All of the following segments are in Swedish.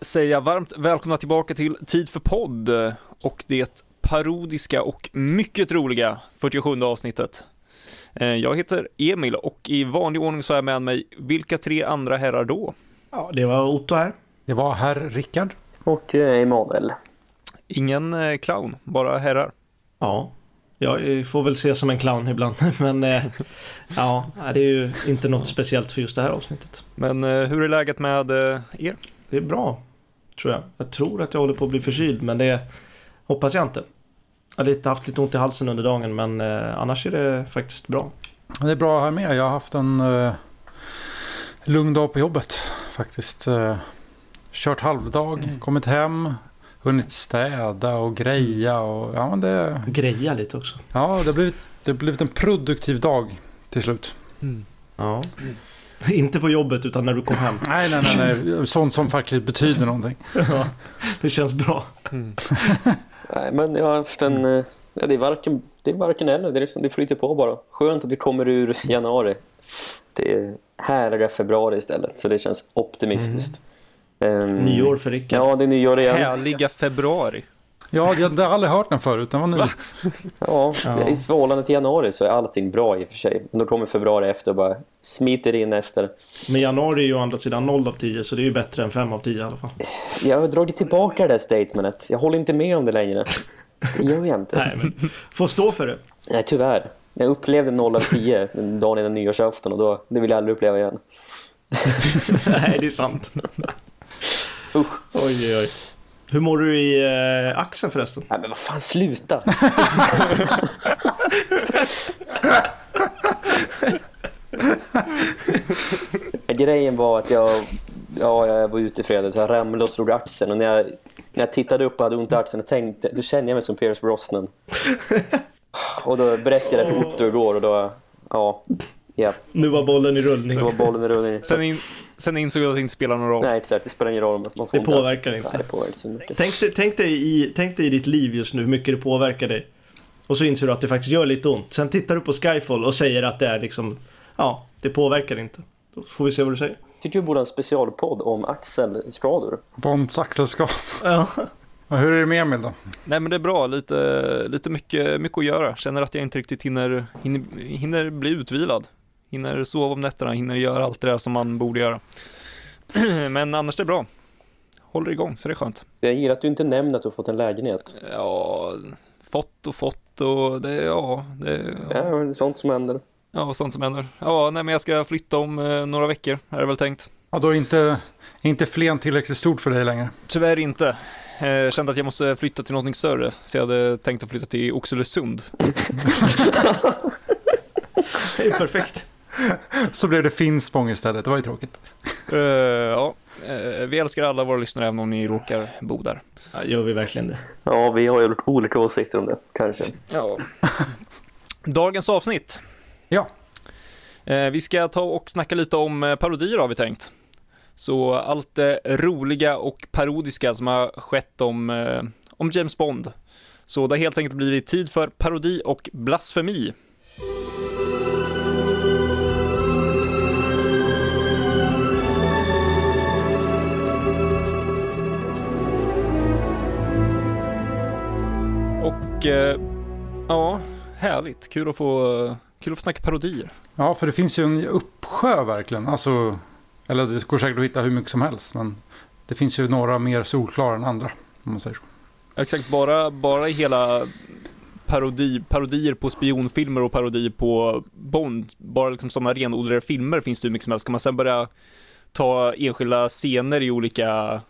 säger jag varmt välkomna tillbaka till Tid för podd och det parodiska och mycket roliga 47 avsnittet. Eh, Jag heter Emil och i vanlig ordning så jag med mig vilka tre andra herrar då? Ja, det var Otto här. Det var herr Rickard. Och eh, Emanuel. Ingen eh, clown, bara herrar. Ja, jag får väl se som en clown ibland. Men ja, det är ju inte något speciellt för just det här avsnittet. Men hur är läget med er? Det är bra, tror jag. Jag tror att jag håller på att bli förkyld, men det hoppas jag inte. Jag har lite, haft lite ont i halsen under dagen, men eh, annars är det faktiskt bra. Det är bra här med. Jag har haft en uh, lugn dag på jobbet faktiskt. Uh, kört halvdag, Mm. kommit hem, hunnit städa och greja. Och, ja, men det, Greja lite också. ja, det, har blivit, det har blivit en produktiv dag till slut. Ja. Inte på jobbet utan när du kom hem. Nej, nej, nej. nej. Sånt som faktiskt betyder någonting. Ja, det känns bra. Nej, men jag har haft en... eh, Ja, det, är varken, det är varken eller. Det, är liksom, det flyter på bara. Skönt att vi kommer ur januari. Det är härliga februari istället. Så det känns optimistiskt. Ehm, Nyår för Rickard. Ja, det är nyår igen. Härliga februari. Ja, jag jag har aldrig hört den förut. Den var ny. Ja, Ja. i förhållande till januari så är allting bra i och för sig. Men då kommer februari efter och bara smiter in efter. Men januari är ju å andra sidan 0 av 10 så det är ju bättre än 5 av 10 i alla fall. Jag har dragit tillbaka det där statementet. Jag håller inte med om det längre. Det gör jag inte. Nej, men får stå för det. Nej, tyvärr. Jag upplevde 0 av 10 den dagen innan nyårsafton och då, det vill jag aldrig uppleva igen. Nej, det är sant. Usch. Oj, oj, oj. Hur mår du i eh, axeln förresten? Nej, men vad fan, sluta! Grejen var att jag, ja, jag var ute i fredags så jag ramlade och slog axeln. Och när jag, när jag tittade upp och hade ont i axeln och tänkte, då kände jag mig som Pierce Brosnan. Och då berättade jag det för Otto igår och då, ja, ja, Nu var bollen i rullning. så var bollen i rullning. Sen, in, sen insåg jag att det inte spelar någon roll. Nej, exakt, det spelar ingen roll. Man får Det påverkar inte. Nej, det påverkar inte så mycket. Tänk, dig, tänk, dig i, tänk dig i ditt liv just nu hur mycket det påverkar dig. Och så inser du att det faktiskt gör lite ont. Sen tittar du på Skyfall och säger att det är liksom, ja, det påverkar inte. Då får vi se vad du säger. Tycker du borde ha en specialpodd om axelskador? Bonds axelskada. Ja. Och Hur är det med Emil då? Nej men det är bra, lite, lite mycket, mycket att göra. Känner att jag inte riktigt hinner, hinner, hinner bli utvilad. Hinner sova om nätterna, hinner göra allt det där som man borde göra. Men annars är det bra. Håller igång, så det är skönt. Jag gillar att du inte nämner att du har fått en lägenhet. Ja, fått och fått och det, ja, det, Ja, är sånt som händer. ja, sånt som händer. Ja, nej men jag ska flytta om eh, några veckor, är det väl tänkt. Ja, då är inte, inte Flen tillräckligt stort för dig längre. Tyvärr inte. Eh, Jag kände att jag måste flytta till någonting större, så jag hade tänkt att flytta till Oxelösund. Det är perfekt. Så blev det Finspång istället. Det var ju tråkigt. Eh, ja, eh, vi älskar alla våra lyssnare även om ni råkar bo där. Ja, gör vi verkligen det? Ja, vi har ju olika åsikter om det, kanske. Ja. Dagens avsnitt. Ja. Eh, Vi ska ta och snacka lite om parodier har vi tänkt. Så allt det roliga och parodiska som har skett om, om James Bond. Så det har helt enkelt blivit tid för parodi och blasfemi. Och eh, ja, härligt. Kul att få, kul att få snacka parodier. Ja, för det finns ju en uppsjö verkligen. Alltså, eller det går säkert att hitta hur mycket som helst. Men det finns ju några mer solklara än andra. Om man säger så. Exakt, bara, bara hela parodi, parodier på spionfilmer och parodier på Bond, bara liksom sådana renodlade filmer finns det hur mycket som helst. Kan man sen börja ta enskilda scener i olika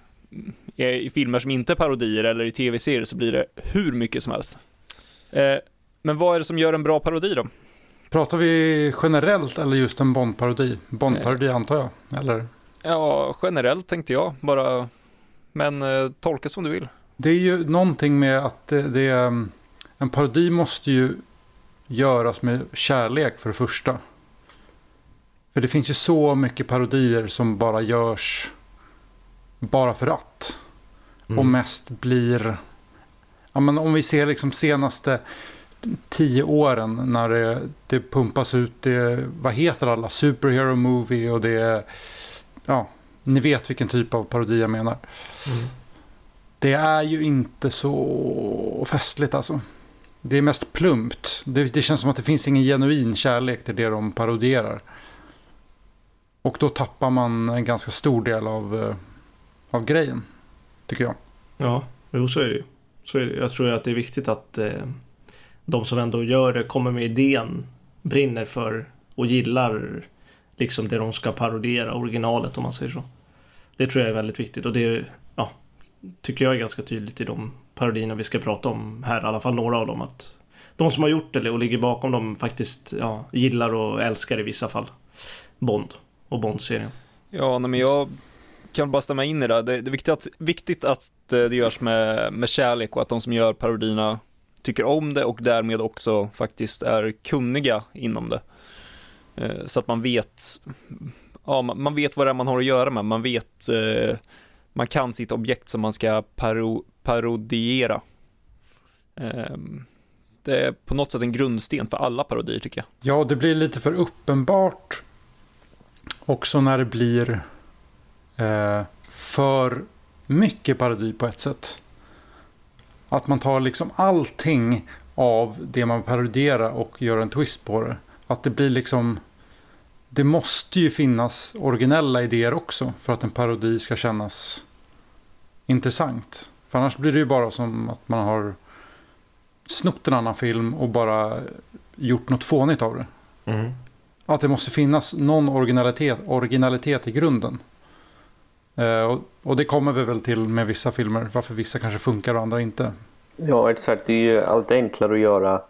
i, i filmer som inte är parodier eller i tv-serier så blir det hur mycket som helst. Eh, men vad är det som gör en bra parodi då? Pratar vi generellt eller just en Bond-parodi? Bond-parodi antar jag. Eller? Ja, generellt tänkte jag bara, men eh, tolka som du vill. Det är ju någonting med att det, det är, um, en parodi måste ju göras med kärlek för det första. För det finns ju så mycket parodier som bara görs bara för att. Och mest blir, ja men om vi ser liksom senaste tio åren när det, det pumpas ut, det, vad heter alla, superhero movie och det ja, ni vet vilken typ av parodi jag menar. Mm. Det är ju inte så festligt alltså. Det är mest plumpt. Det, det känns som att det finns ingen genuin kärlek till det de parodierar. Och då tappar man en ganska stor del av, eh, av grejen, tycker jag. Ja, jo så är det ju. Så är det. Jag tror att det är viktigt att eh, de som ändå gör det, kommer med idén, brinner för och gillar liksom det de ska parodiera, originalet om man säger så. Det tror jag är väldigt viktigt och det ja, tycker jag är ganska tydligt i de parodierna vi ska prata om här, i alla fall några av dem. Att de som har gjort det och ligger bakom dem faktiskt ja, gillar och älskar i vissa fall Bond och Bond-serien. Ja, men jag kan bara stämma in i det. Det, det är viktigt att, viktigt att eh, det görs med, med kärlek och att de som gör parodierna tycker om det och därmed också faktiskt är kunniga inom det. Eh, så att man vet, ja, man vet vad det är man har att göra med, man vet, eh, man kan sitt objekt som man ska paro, parodiera. Ehm, det är på något sätt en grundsten för alla parodier tycker jag. Ja, det blir lite för uppenbart också när det blir eh, för mycket parodi på ett sätt. Att man tar liksom allting av det man parodierar och gör en twist på det. Att det blir liksom... Det måste ju finnas originella idéer också för att en parodi ska kännas intressant. För annars blir det ju bara som att man har snott en annan film och bara gjort något fånigt av det. Mm. Att det måste finnas någon originalitet, originalitet i grunden. Eh, och, det kommer vi väl till med vissa filmer. Varför vissa kanske funkar och andra inte. Ja, exakt. Det är ju alltid enklare att göra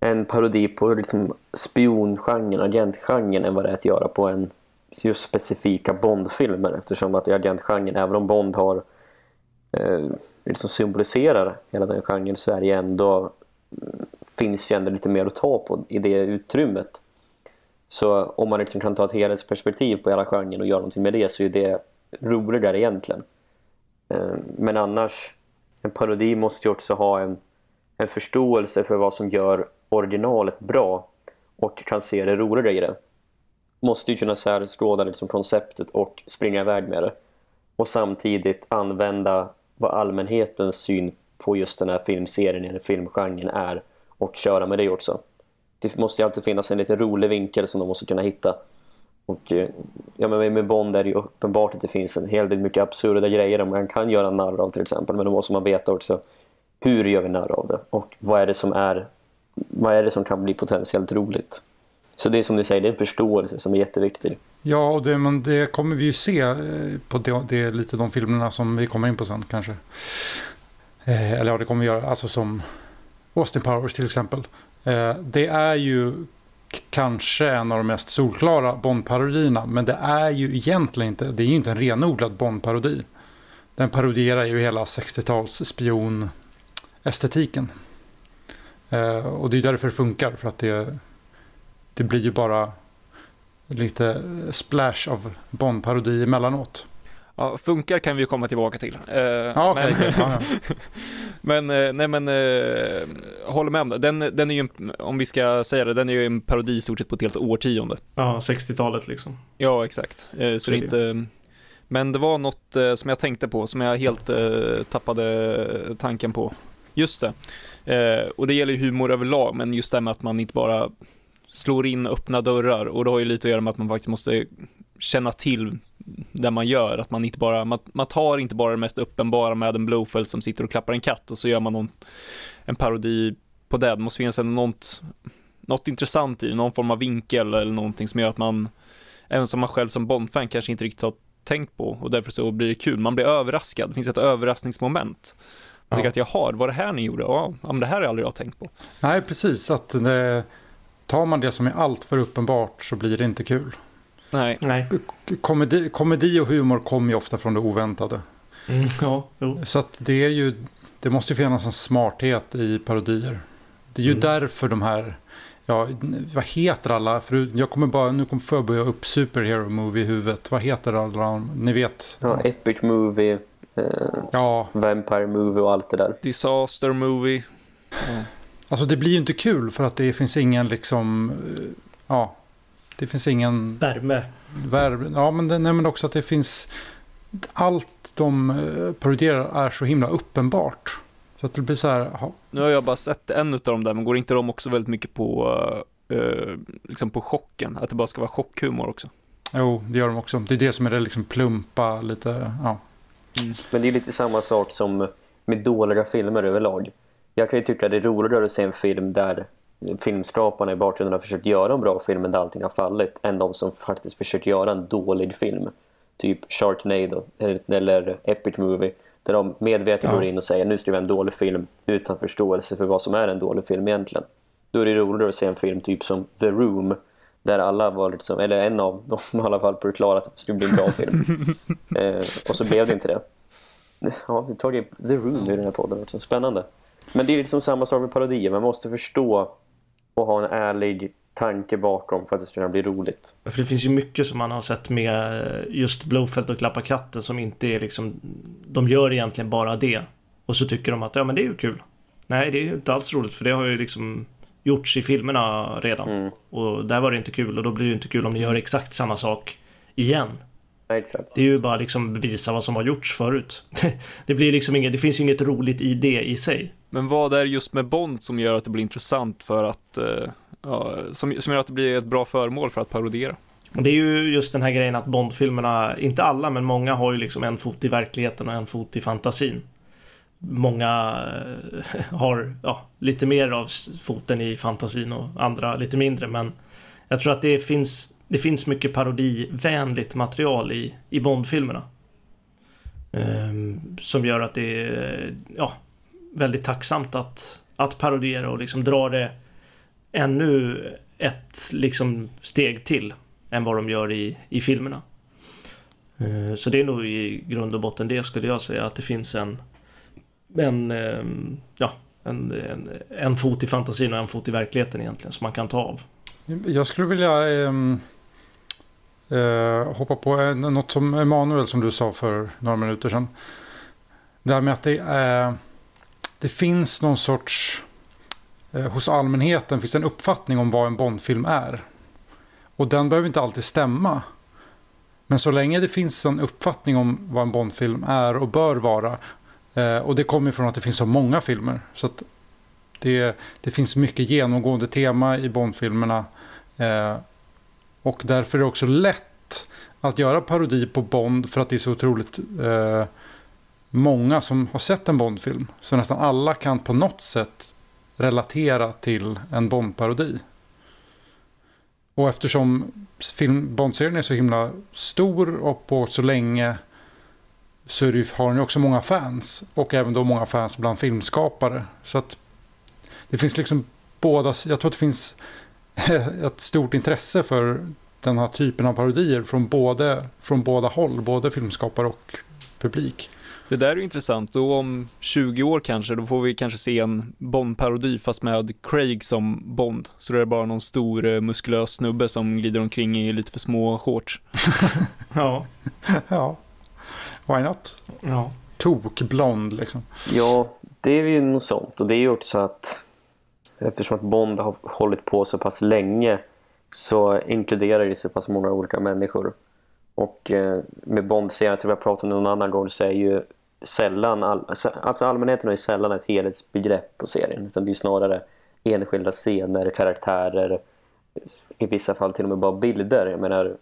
en parodi på liksom spiongenren, agentgenren än vad det är att göra på en just specifika Bond-filmer eftersom att i agentgenren, även om Bond har eh, liksom symboliserar hela den genren så är det ju ändå finns ju ändå lite mer att ta på i det utrymmet. Så om man liksom kan ta ett helhetsperspektiv på hela genren och göra någonting med det så är det roligare egentligen. Eh, men annars, en parodi måste ju också ha en, en förståelse för vad som gör originalet bra och kan se det roliga i det. Måste ju kunna särskåda liksom konceptet och springa iväg med det. Och samtidigt använda vad allmänhetens syn på just den här filmserien eller filmgenren är och köra med det också. Det måste ju alltid finnas en lite rolig vinkel som de måste kunna hitta. Och eh, ja, men med Bond är det ju uppenbart att det finns en hel del mycket absurda grejer man kan göra narr av till exempel. Men då måste man veta också hur gör vi narr av det och vad är det som är vad är det som kan bli potentiellt roligt. Så det är som du säger, det är en förståelse som är jätteviktig. Ja, och det, men det kommer vi ju se eh, på det, det är lite de filmerna som vi kommer in på sen kanske. Eh, eller ja, det kommer vi göra, alltså som Austin Powers till exempel. Eh, det är ju kanske en av de mest solklara Bond-parodierna, men det är ju egentligen inte, det är ju inte en renodlad Bond-parodi. Den parodierar ju hela 60-tals spion-estetiken. Eh, och det är ju därför det funkar, för att det, det blir ju bara lite splash av Bond-parodi emellanåt. Ja, funkar kan vi ju komma tillbaka till. Eh, Ja, okej. men, okej. Ja, ja. men, eh, nej men, eh, håller med om det. Den, den är ju, en, om vi ska säga det, den är ju en parodi i stort sett på ett helt årtionde. Ja, 60-talet liksom. Ja, exakt. Eh, så det är inte... Men det var något eh, som jag tänkte på, som jag helt eh, tappade tanken på. Just det. Och det gäller ju humor överlag, men just det med att man inte bara slår in öppna dörrar. Och det har ju lite att göra med att man faktiskt måste känna till det man gör. Att man inte bara, man, man tar inte bara det mest uppenbara med en Blowfell som sitter och klappar en katt och så gör man någon, en parodi på det. Det måste finnas något, något intressant i det, någon form av vinkel eller någonting som gör att man, även som man själv som Bond-fan kanske inte riktigt har tänkt på och därför så blir det kul. Man blir överraskad, det finns ett överraskningsmoment. Man tycker Ja. att jaha, var det här ni gjorde? Ja, ja, men det här har jag aldrig jag tänkt på. Nej, precis. Att det, tar man det som är allt för uppenbart så blir det inte kul. Nej, Nej. Komedi, komedi och humor kommer ju ofta från det oväntade. Mm, ja, jo. Så att det är ju, det måste ju finnas en smarthet i parodier. Det är ju Mm. därför de här, ja, vad heter alla, för jag kommer bara, nu kommer jag börja upp Superhero Movie i huvudet. Vad heter alla ni vet? Ja, Epic Movie, eh, Ja, Vampire Movie och allt det där. Disaster Movie. Ja. alltså det blir ju inte kul för att det finns ingen liksom, eh, ja, det finns ingen, Värme. verb. Ja, men, det, nej, men också att det finns... Allt de eh, parodierar är så himla uppenbart. Så att det blir så här... ha- Nu har jag bara sett en utav dem där, men går inte de också väldigt mycket på, eh, liksom på chocken? Att det bara ska vara chockhumor också? Jo, det gör de också. Det är det som är det liksom plumpa, lite... Ja. Men det är lite samma sak som med dåliga filmer överlag. Jag kan ju tycka det är roligare att se en film där filmskaparna i bakgrunden har försökt göra en bra film men där allting har fallit än de som faktiskt försökt göra en dålig film. Typ Sharknado eller, eller Epic Movie där de medvetet Ja. går in och säger nu skriver jag en dålig film utan förståelse för vad som är en dålig film egentligen. Då är det roligare att se en film typ som The Room där alla var liksom, eller en av dem i alla fall förklarat att det skulle bli en bra film. eh, och så blev det inte det. Ja, vi tar The Room i den här podden också. Spännande. Men det är liksom samma sak med parodier. Man måste förstå och ha en ärlig tanke bakom för att det ska kunna bli roligt. För det finns ju mycket som man har sett med just Blowfelt och Klappa katten som inte är liksom De gör egentligen bara det. Och så tycker de att ja men det är ju kul. Nej det är ju inte alls roligt för det har ju liksom gjorts i filmerna redan. Mm. Och där var det inte kul och då blir det inte kul om ni gör exakt samma sak igen. Exakt. Det är ju bara liksom bevisa vad som har gjorts förut. det blir liksom inget, det finns ju inget roligt i det i sig. Men vad är det just med Bond som gör att det blir intressant för att, eh, ja, som, som gör att det blir ett bra föremål för att parodera? Det är ju just den här grejen att Bondfilmerna, inte alla men många har ju liksom en fot i verkligheten och en fot i fantasin. Många eh, har ja, lite mer av foten i fantasin och andra lite mindre men jag tror att det finns, det finns mycket parodivänligt material i, i Bondfilmerna. Um, som gör att det ja, väldigt tacksamt att, att parodiera och liksom dra det ännu ett liksom steg till än vad de gör i, i filmerna. Eh, så det är nog i grund och botten det skulle jag säga att det finns en en, ehm, ja, en, en, en fot i fantasin och en fot i verkligheten egentligen som man kan ta av. Jag skulle vilja ehm, eh, hoppa på något som Emanuel som du sa för några minuter sedan. Det här med att det, är, det finns någon sorts, eh, hos allmänheten finns det en uppfattning om vad en Bondfilm är. Och den behöver inte alltid stämma. Men så länge det finns en uppfattning om vad en Bondfilm är och bör vara. Eh, och det kommer från att det finns så många filmer. Så att det, det finns mycket genomgående tema i Bondfilmerna. Eh, och därför är det också lätt att göra parodi på Bond för att det är så otroligt eh, många som har sett en Bondfilm. Så nästan alla kan på något sätt relatera till en Bond-parodi. Och eftersom film, Bond-serien är så himla stor och på så länge så det, har den ju också många fans. Och även då många fans bland filmskapare. Så att det finns liksom båda, jag tror att det finns ett stort intresse för den här typen av parodier från, både, från båda håll, både filmskapare och publik. Det där är ju intressant och om 20 år kanske, då får vi kanske se en Bond-parodi fast med Craig som Bond. Så då är det bara någon stor eh, muskulös snubbe som glider omkring i lite för små shorts. Ja, Ja, why not? ja. Tokblond liksom. Ja, det är ju något sånt. Och det är ju också att eftersom att Bond har hållit på så pass länge så inkluderar det så pass många olika människor. Och eh, med Bond-serien, jag tror jag pratat om det någon annan gång, så är ju sällan, all, alltså, alltså, allmänheten har ju sällan ett helhetsbegrepp på serien. Utan det är snarare enskilda scener, karaktärer, i vissa fall till och med bara bilder. Jag menar,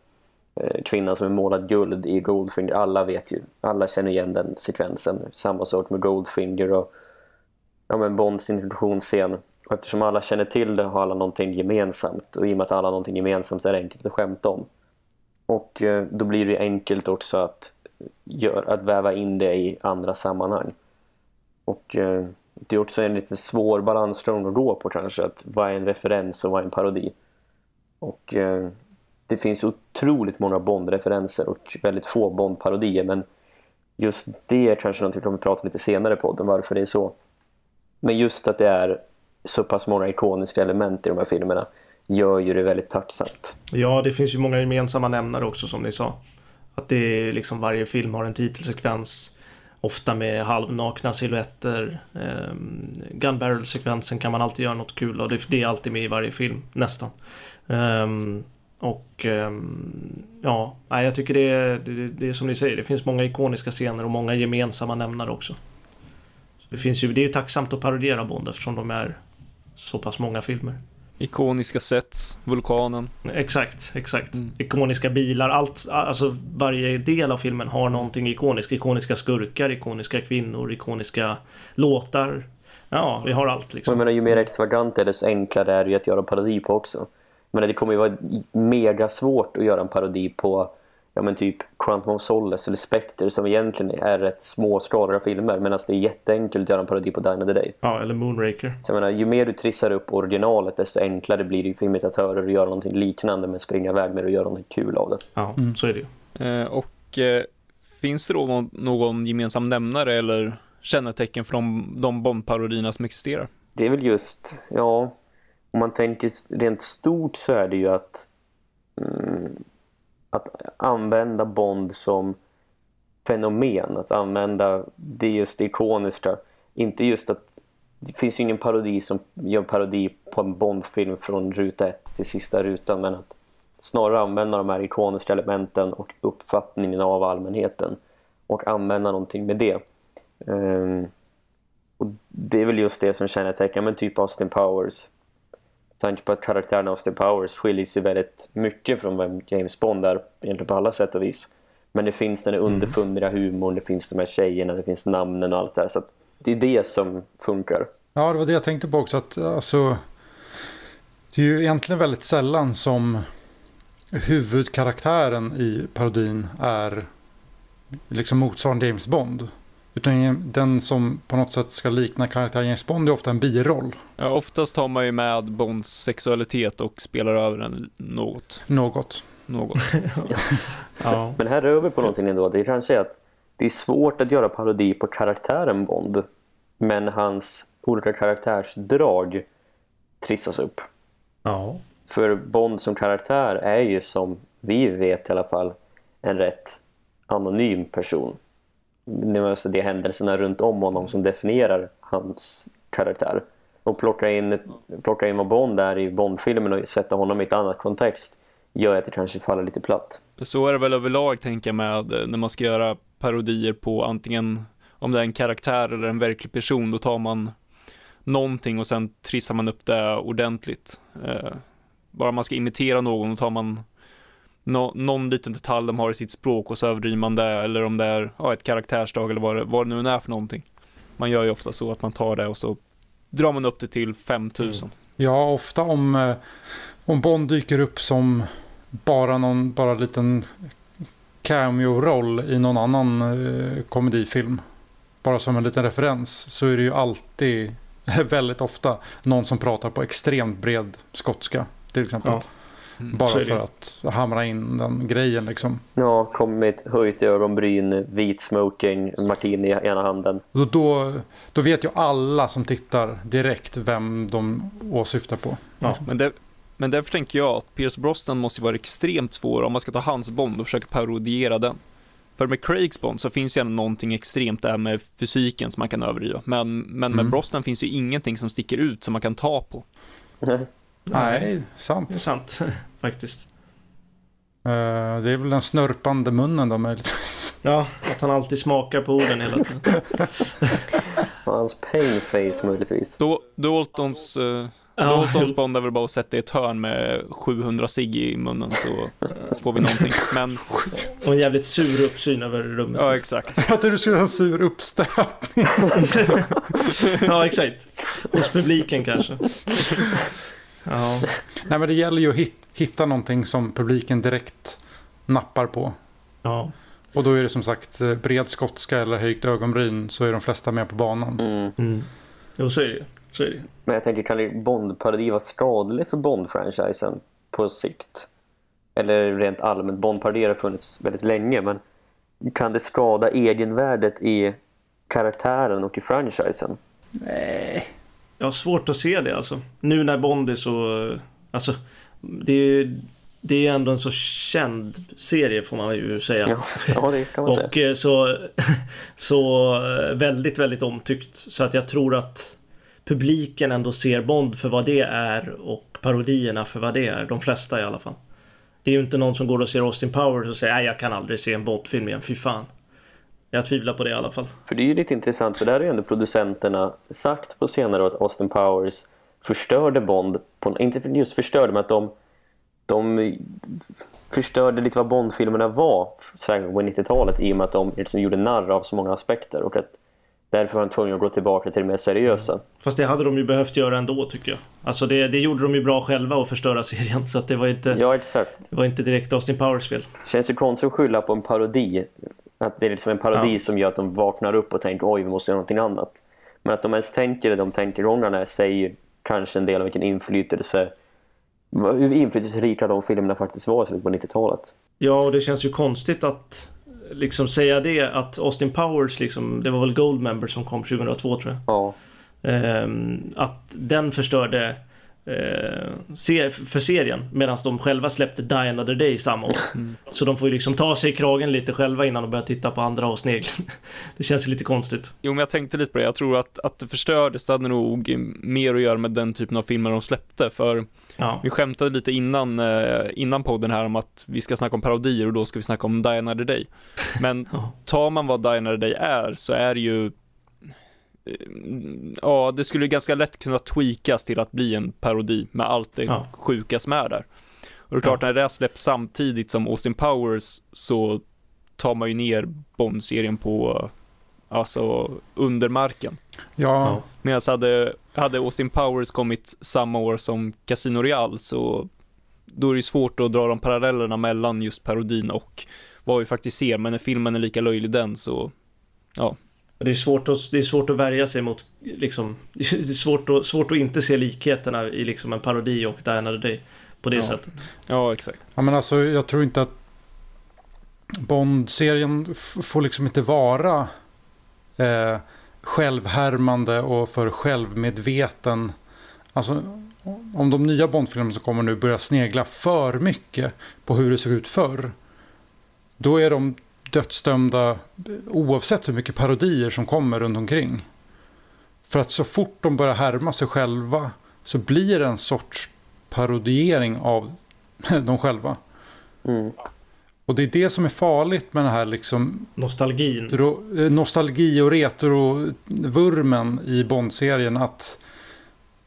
eh, kvinnan som är målad guld i Goldfinger, alla vet ju, alla känner igen den sekvensen. Samma sak med Goldfinger och ja, men Bonds introduktionsscen. Och eftersom alla känner till det har alla någonting gemensamt. Och i och med att alla har någonting gemensamt är det enkelt att skämta om. Och eh, då blir det enkelt också att, gör, att väva in det i andra sammanhang. Och eh, det är också en lite svår balansgång att gå på kanske. Att vad är en referens och vad är en parodi? Och eh, det finns otroligt många Bond-referenser och väldigt få Bond-parodier. Men just det är kanske något vi kommer att prata om lite senare på podden, varför det är så. Men just att det är så pass många ikoniska element i de här filmerna gör ju det väldigt tacksamt. Ja, det finns ju många gemensamma nämnare också som ni sa. Att det är liksom varje film har en titelsekvens. Ofta med halvnakna silhuetter. Eh, gun barrel-sekvensen kan man alltid göra något kul och det, det är alltid med i varje film, nästan. Ehm, Och ehm, ja, jag tycker det är, det, det är som ni säger, det finns många ikoniska scener och många gemensamma nämnare också. Så det, finns ju, det är ju tacksamt att parodiera Bond eftersom de är så pass många filmer. Ikoniska sets, vulkanen. Exakt, exakt. Mm. Ikoniska bilar, allt, alltså varje del av filmen har någonting ikoniskt. Ikoniska skurkar, ikoniska kvinnor, ikoniska låtar. Ja, vi har allt Och jag liksom. menar, ju mer extravagant det är, desto enklare är det att göra parodi på också. Men det kommer ju vara mega svårt att göra en parodi på ja, men typ Quantum of Solace eller Spectre som egentligen är rätt småskaliga filmer medan det är jätteenkelt att göra en parodi på Dine of the Day. Ja, eller Moonraker. Så jag menar, ju mer du trissar upp originalet desto enklare blir det för imitatörer att göra någonting liknande men springa iväg med det och göra någonting kul av det. Ja, Mm. så är det ju. Eh, och eh, finns det då någon, någon gemensam nämnare eller kännetecken för de, Bond-parodierna som existerar? Det är väl just, ja, om man tänker rent stort så är det ju att mm, att använda Bond som fenomen, att använda det just ikoniska. Inte just att det finns ju ingen parodi som gör en parodi på en Bondfilm från ruta ett till sista rutan men att snarare använda de här ikoniska elementen och uppfattningen av allmänheten och använda någonting med det. Um, och det är väl just det som kännetecknar men typ Austin Powers. Tanke på att karaktären Austin Powers skiljer sig väldigt mycket från vem James Bond är egentligen på alla sätt och vis. Men det finns den underfundiga humorn, det finns de här tjejerna, det finns namnen och allt det här. Så att det är det som funkar. Ja, det var det jag tänkte på också. Att, alltså, det är ju egentligen väldigt sällan som huvudkaraktären i parodin är liksom motsvarande James Bond. Utan den som på något sätt ska likna karaktären James Bond är ofta en biroll. Ja, oftast har man ju med Bonds sexualitet och spelar över den något. Något. något. Ja. Men här rör vi på någonting ändå. Det kanske är att det är svårt att göra parodi på karaktären Bond. Men hans olika karaktärsdrag trissas upp. ja. För Bond som karaktär är ju som vi vet i alla fall en rätt anonym person. Det var alltså de händelserna runt om honom som definierar hans karaktär. Och plocka in, plocka in vad Bond är i Bond-filmen och sätta honom i ett annat kontext gör att det kanske faller lite platt. Så är det väl överlag tänker jag med när man ska göra parodier på antingen om det är en karaktär eller en verklig person, då tar man någonting och sen trissar man upp det ordentligt. Eh, bara man ska imitera någon, då tar man nå- någon liten detalj de har i sitt språk och så överdriver man det, eller om det är ja, ett karaktärsdrag eller vad det, vad det nu är för någonting. Man gör ju ofta så att man tar det och så drar man upp det till 5000. Ja, ofta om, eh, om Bond dyker upp som bara någon bara liten cameo-roll i någon annan eh, komedifilm. Bara som en liten referens så är det ju alltid väldigt ofta någon som pratar på extremt bred skotska till exempel. Ja. Mm, bara för att hamra in den grejen liksom. Ja, kom med ett höjt ögonbryn, vit smoking, martini i ena handen. Då, då, då vet ju alla som tittar direkt vem de åsyftar på. Ja. Men, det, men därför tänker jag att Pierce Brosnan måste ju vara extremt svår om man ska ta hans Bond och försöka parodiera den. För med Craigs Bond så finns ju ändå någonting extremt där med fysiken som man kan överdriva. Men, men med Mm. Brosnan finns ju ingenting som sticker ut som man kan ta på. Nej, Det är sant. sant faktiskt. Eh, det är väl den snörpande munnen då möjligtvis. Ja, att han alltid smakar på orden hela tiden. Hans pain face möjligtvis. Då, Daltons, uh, Ja, Daltons Bond är väl bara att sätta i ett hörn med 700 cigg i munnen så får vi någonting. Men, och en jävligt sur uppsyn över rummet. ja exakt. Jag trodde du skulle ha en sur uppstötning. Ja, exakt. Hos publiken kanske. Ja, Nej men det gäller ju att hit, hitta någonting som publiken direkt nappar på. ja. Och då är det som sagt eh, bred skotska eller höjt ögonbryn så är de flesta med på banan. Mm. Mm. Jo, så är det ju. Så är det. Men jag tänker, kan Bond-parodi vara skadlig för Bond-franchisen på sikt? Eller rent allmänt, Bond-parodier har funnits väldigt länge, men kan det skada egenvärdet i karaktären och i franchisen? Jag har svårt att se det alltså. Nu när Bond är så... Alltså, det är, det är ändå en så känd serie får man ju säga. Ja, ja det kan man säga. Och eh, så, så eh, väldigt, väldigt omtyckt. Så att jag tror att publiken ändå ser Bond för vad det är och parodierna för vad det är. De flesta i alla fall. Det är ju inte någon som går och ser Austin Powers och säger nej jag kan aldrig se en Bond-film igen, fy fan. Jag tvivlar på det i alla fall. För det är ju lite intressant, för där har ju ändå producenterna sagt på senare år att Austin Powers förstörde Bond, på, inte just förstörde men att de, de förstörde lite vad Bond-filmerna var särskilt på 90-talet i och med att de liksom gjorde narr av så många aspekter och att därför var de tvungna att gå tillbaka till det mer seriösa. Fast det hade de ju behövt göra ändå tycker jag. Alltså det, det gjorde de ju bra själva att förstöra serien så att det var inte, Ja, exakt. det var inte direkt Austin Powers fel. Det känns ju konstigt att skylla på en parodi. Att det är liksom en parodi Ja. som gör att de vaknar upp och tänker oj, vi måste göra någonting annat. Men att de ens tänker det, de tankegångarna säger ju kanske en del om vilken inflytelse hur inflytelserika de filmerna faktiskt var i på 90-talet. Ja, och det känns ju konstigt att liksom säga det att Austin Powers liksom, det var väl Goldmember som kom 2002 tror jag. Ja, Ehm, att den förstörde för serien medan de själva släppte Die Another Day samma år. Så de får ju liksom ta sig i kragen lite själva innan de börjar titta på andra och snegla. Det känns ju lite konstigt. Jo, men jag tänkte lite på det. Jag tror att, att det förstördes hade nog mer att göra med den typen av filmer de släppte. För Ja, vi skämtade lite innan, eh, innan podden här om att vi ska snacka om parodier och då ska vi snacka om Die Another Day. Men Ja. tar man vad Die Another Day är så är det ju eh, Ja, det skulle ganska lätt kunna tweakas till att bli en parodi med allt det Ja. sjuka som är där. Och det är klart, Ja. när det släpps samtidigt som Austin Powers så tar man ju ner Bond-serien på alltså under marken. Ja, Medan hade, hade Austin Powers kommit samma år som Casino Real så då är det svårt att dra de parallellerna mellan just parodin och vad vi faktiskt ser. Men när filmen är lika löjlig den så, Och Det är, svårt att, det är svårt att värja sig mot liksom, Det är svårt att, svårt att inte se likheterna i liksom en parodi och Die Another Day på det Ja. sättet. ja exakt. ja men alltså jag tror inte att Bond-serien får liksom inte vara eh, självhärmande och för självmedveten. Alltså om de nya Bond-filmerna som kommer nu börjar snegla för mycket på hur det såg ut förr. Då är de dödsdömda oavsett hur mycket parodier som kommer runt omkring. För att så fort de börjar härma sig själva så blir det en sorts parodiering av dem själva. mm. Och det är det som är farligt med den här liksom Nostalgin. eh, nostalgi och retro-vurmen i Bond-serien. Att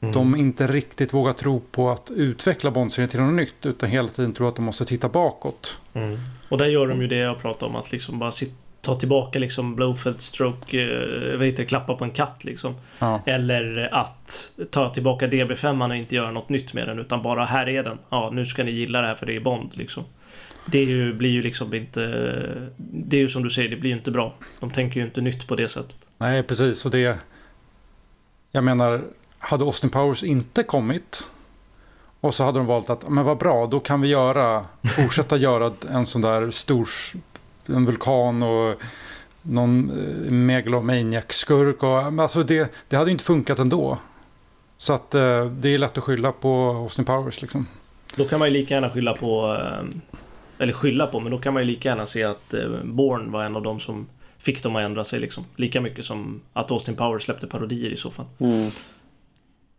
Mm. de inte riktigt vågar tro på att utveckla Bond-serien till något nytt. Utan hela tiden tror att de måste titta bakåt. Mm. Och där gör de ju det jag pratade om att liksom bara sit, ta tillbaka liksom Blowfeld stroke, eh, vad heter det, klappa på en katt liksom. Ja. Eller att ta tillbaka DB5 och inte göra något nytt med den utan bara här är den. Ja nu ska ni gilla det här för det är Bond liksom. Det är ju, blir ju liksom inte... Det är ju som du säger, det blir ju inte bra. De tänker ju inte nytt på det sättet. Nej, precis. Och det... Jag menar, hade Austin Powers inte kommit och så hade de valt att, men vad bra, då kan vi göra, fortsätta göra en sån där stor, en vulkan och någon eh, megalomaniac-skurk. Och, men alltså det, det hade ju inte funkat ändå. Så att eh, det är lätt att skylla på Austin Powers liksom. Då kan man ju lika gärna skylla på... eh, Eller skylla på, men då kan man ju lika gärna se att eh, Bourne var en av dem som fick dem att ändra sig liksom. Lika mycket som att Austin Powers släppte parodier i så fall. Mm.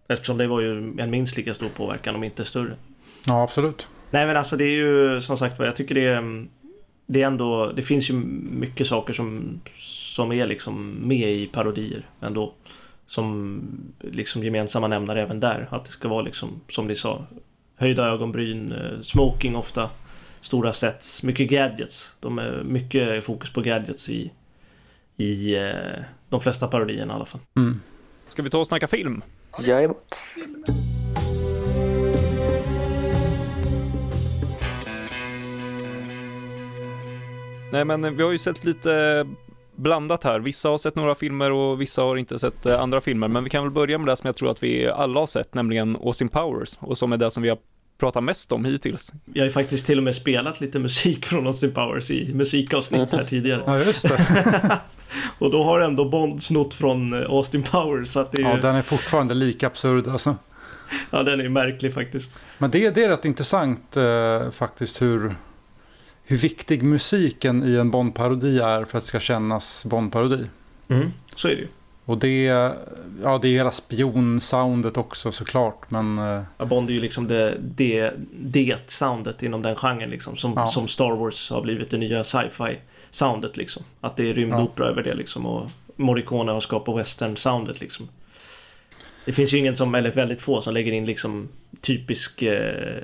Eftersom det var ju en minst lika stor påverkan, om inte större. Ja, absolut. Nej men alltså det är ju som sagt vad jag tycker det är... Det är ändå... Det finns ju mycket saker som, som är liksom med i parodier ändå. Som liksom gemensamma nämnare även där. Att det ska vara liksom, som ni sa, höjda ögonbryn, eh, smoking ofta, stora sets, mycket gadgets. De är mycket fokus på gadgets i, i eh, de flesta parodierna i alla fall. Mm. Ska vi ta och snacka film? Jajamän. Nej men vi har ju sett lite blandat här. Vissa har sett några filmer och vissa har inte sett eh, andra filmer. Men vi kan väl börja med det som jag tror att vi alla har sett, nämligen Austin Powers. Och som är det som vi har pratat mest om hittills. Jag har ju faktiskt till och med spelat lite musik från Austin Powers i musikavsnitt här tidigare. Ja, just det. Och då har ändå Bond snott från eh, Austin Powers. Så att det är, Ja, ja, den är fortfarande lika absurd alltså. den är märklig faktiskt. Men det, det är rätt intressant eh, faktiskt hur, hur viktig musiken i en Bond-parodi är för att det ska kännas Bond-parodi. Mm. Så är det ju. Och det, ja, det är hela spionsoundet också såklart. Men eh, Ja, Bond är ju liksom det, det, det soundet inom den genren liksom. Som, Ja. som Star Wars har blivit det nya sci-fi soundet liksom. Att det är rymdopera över det liksom. Och Morricone har skapat western soundet liksom. Det finns ju ingen som, eller väldigt få som lägger in liksom typisk eh,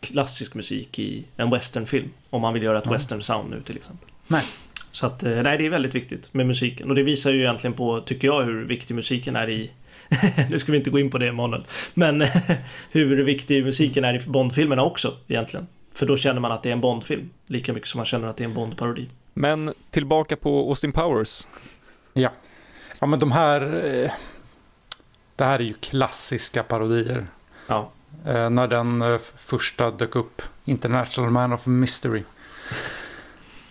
klassisk musik i en westernfilm. Om man vill göra ett Ja. western sound nu till exempel. Nej. Så att, eh, nej det är väldigt viktigt med musiken. Och det visar ju egentligen på, tycker jag, hur viktig musiken är i nu ska vi inte gå in på det Emanuel. Men hur viktig musiken är i Bondfilmerna också egentligen. För då känner man att det är en Bondfilm. Lika mycket som man känner att det är en Bond-parodi. Men tillbaka på Austin Powers. ja. ja, men de här... Eh, det här är ju klassiska parodier. Ja. Eh, när den första dök upp. International Man of Mystery.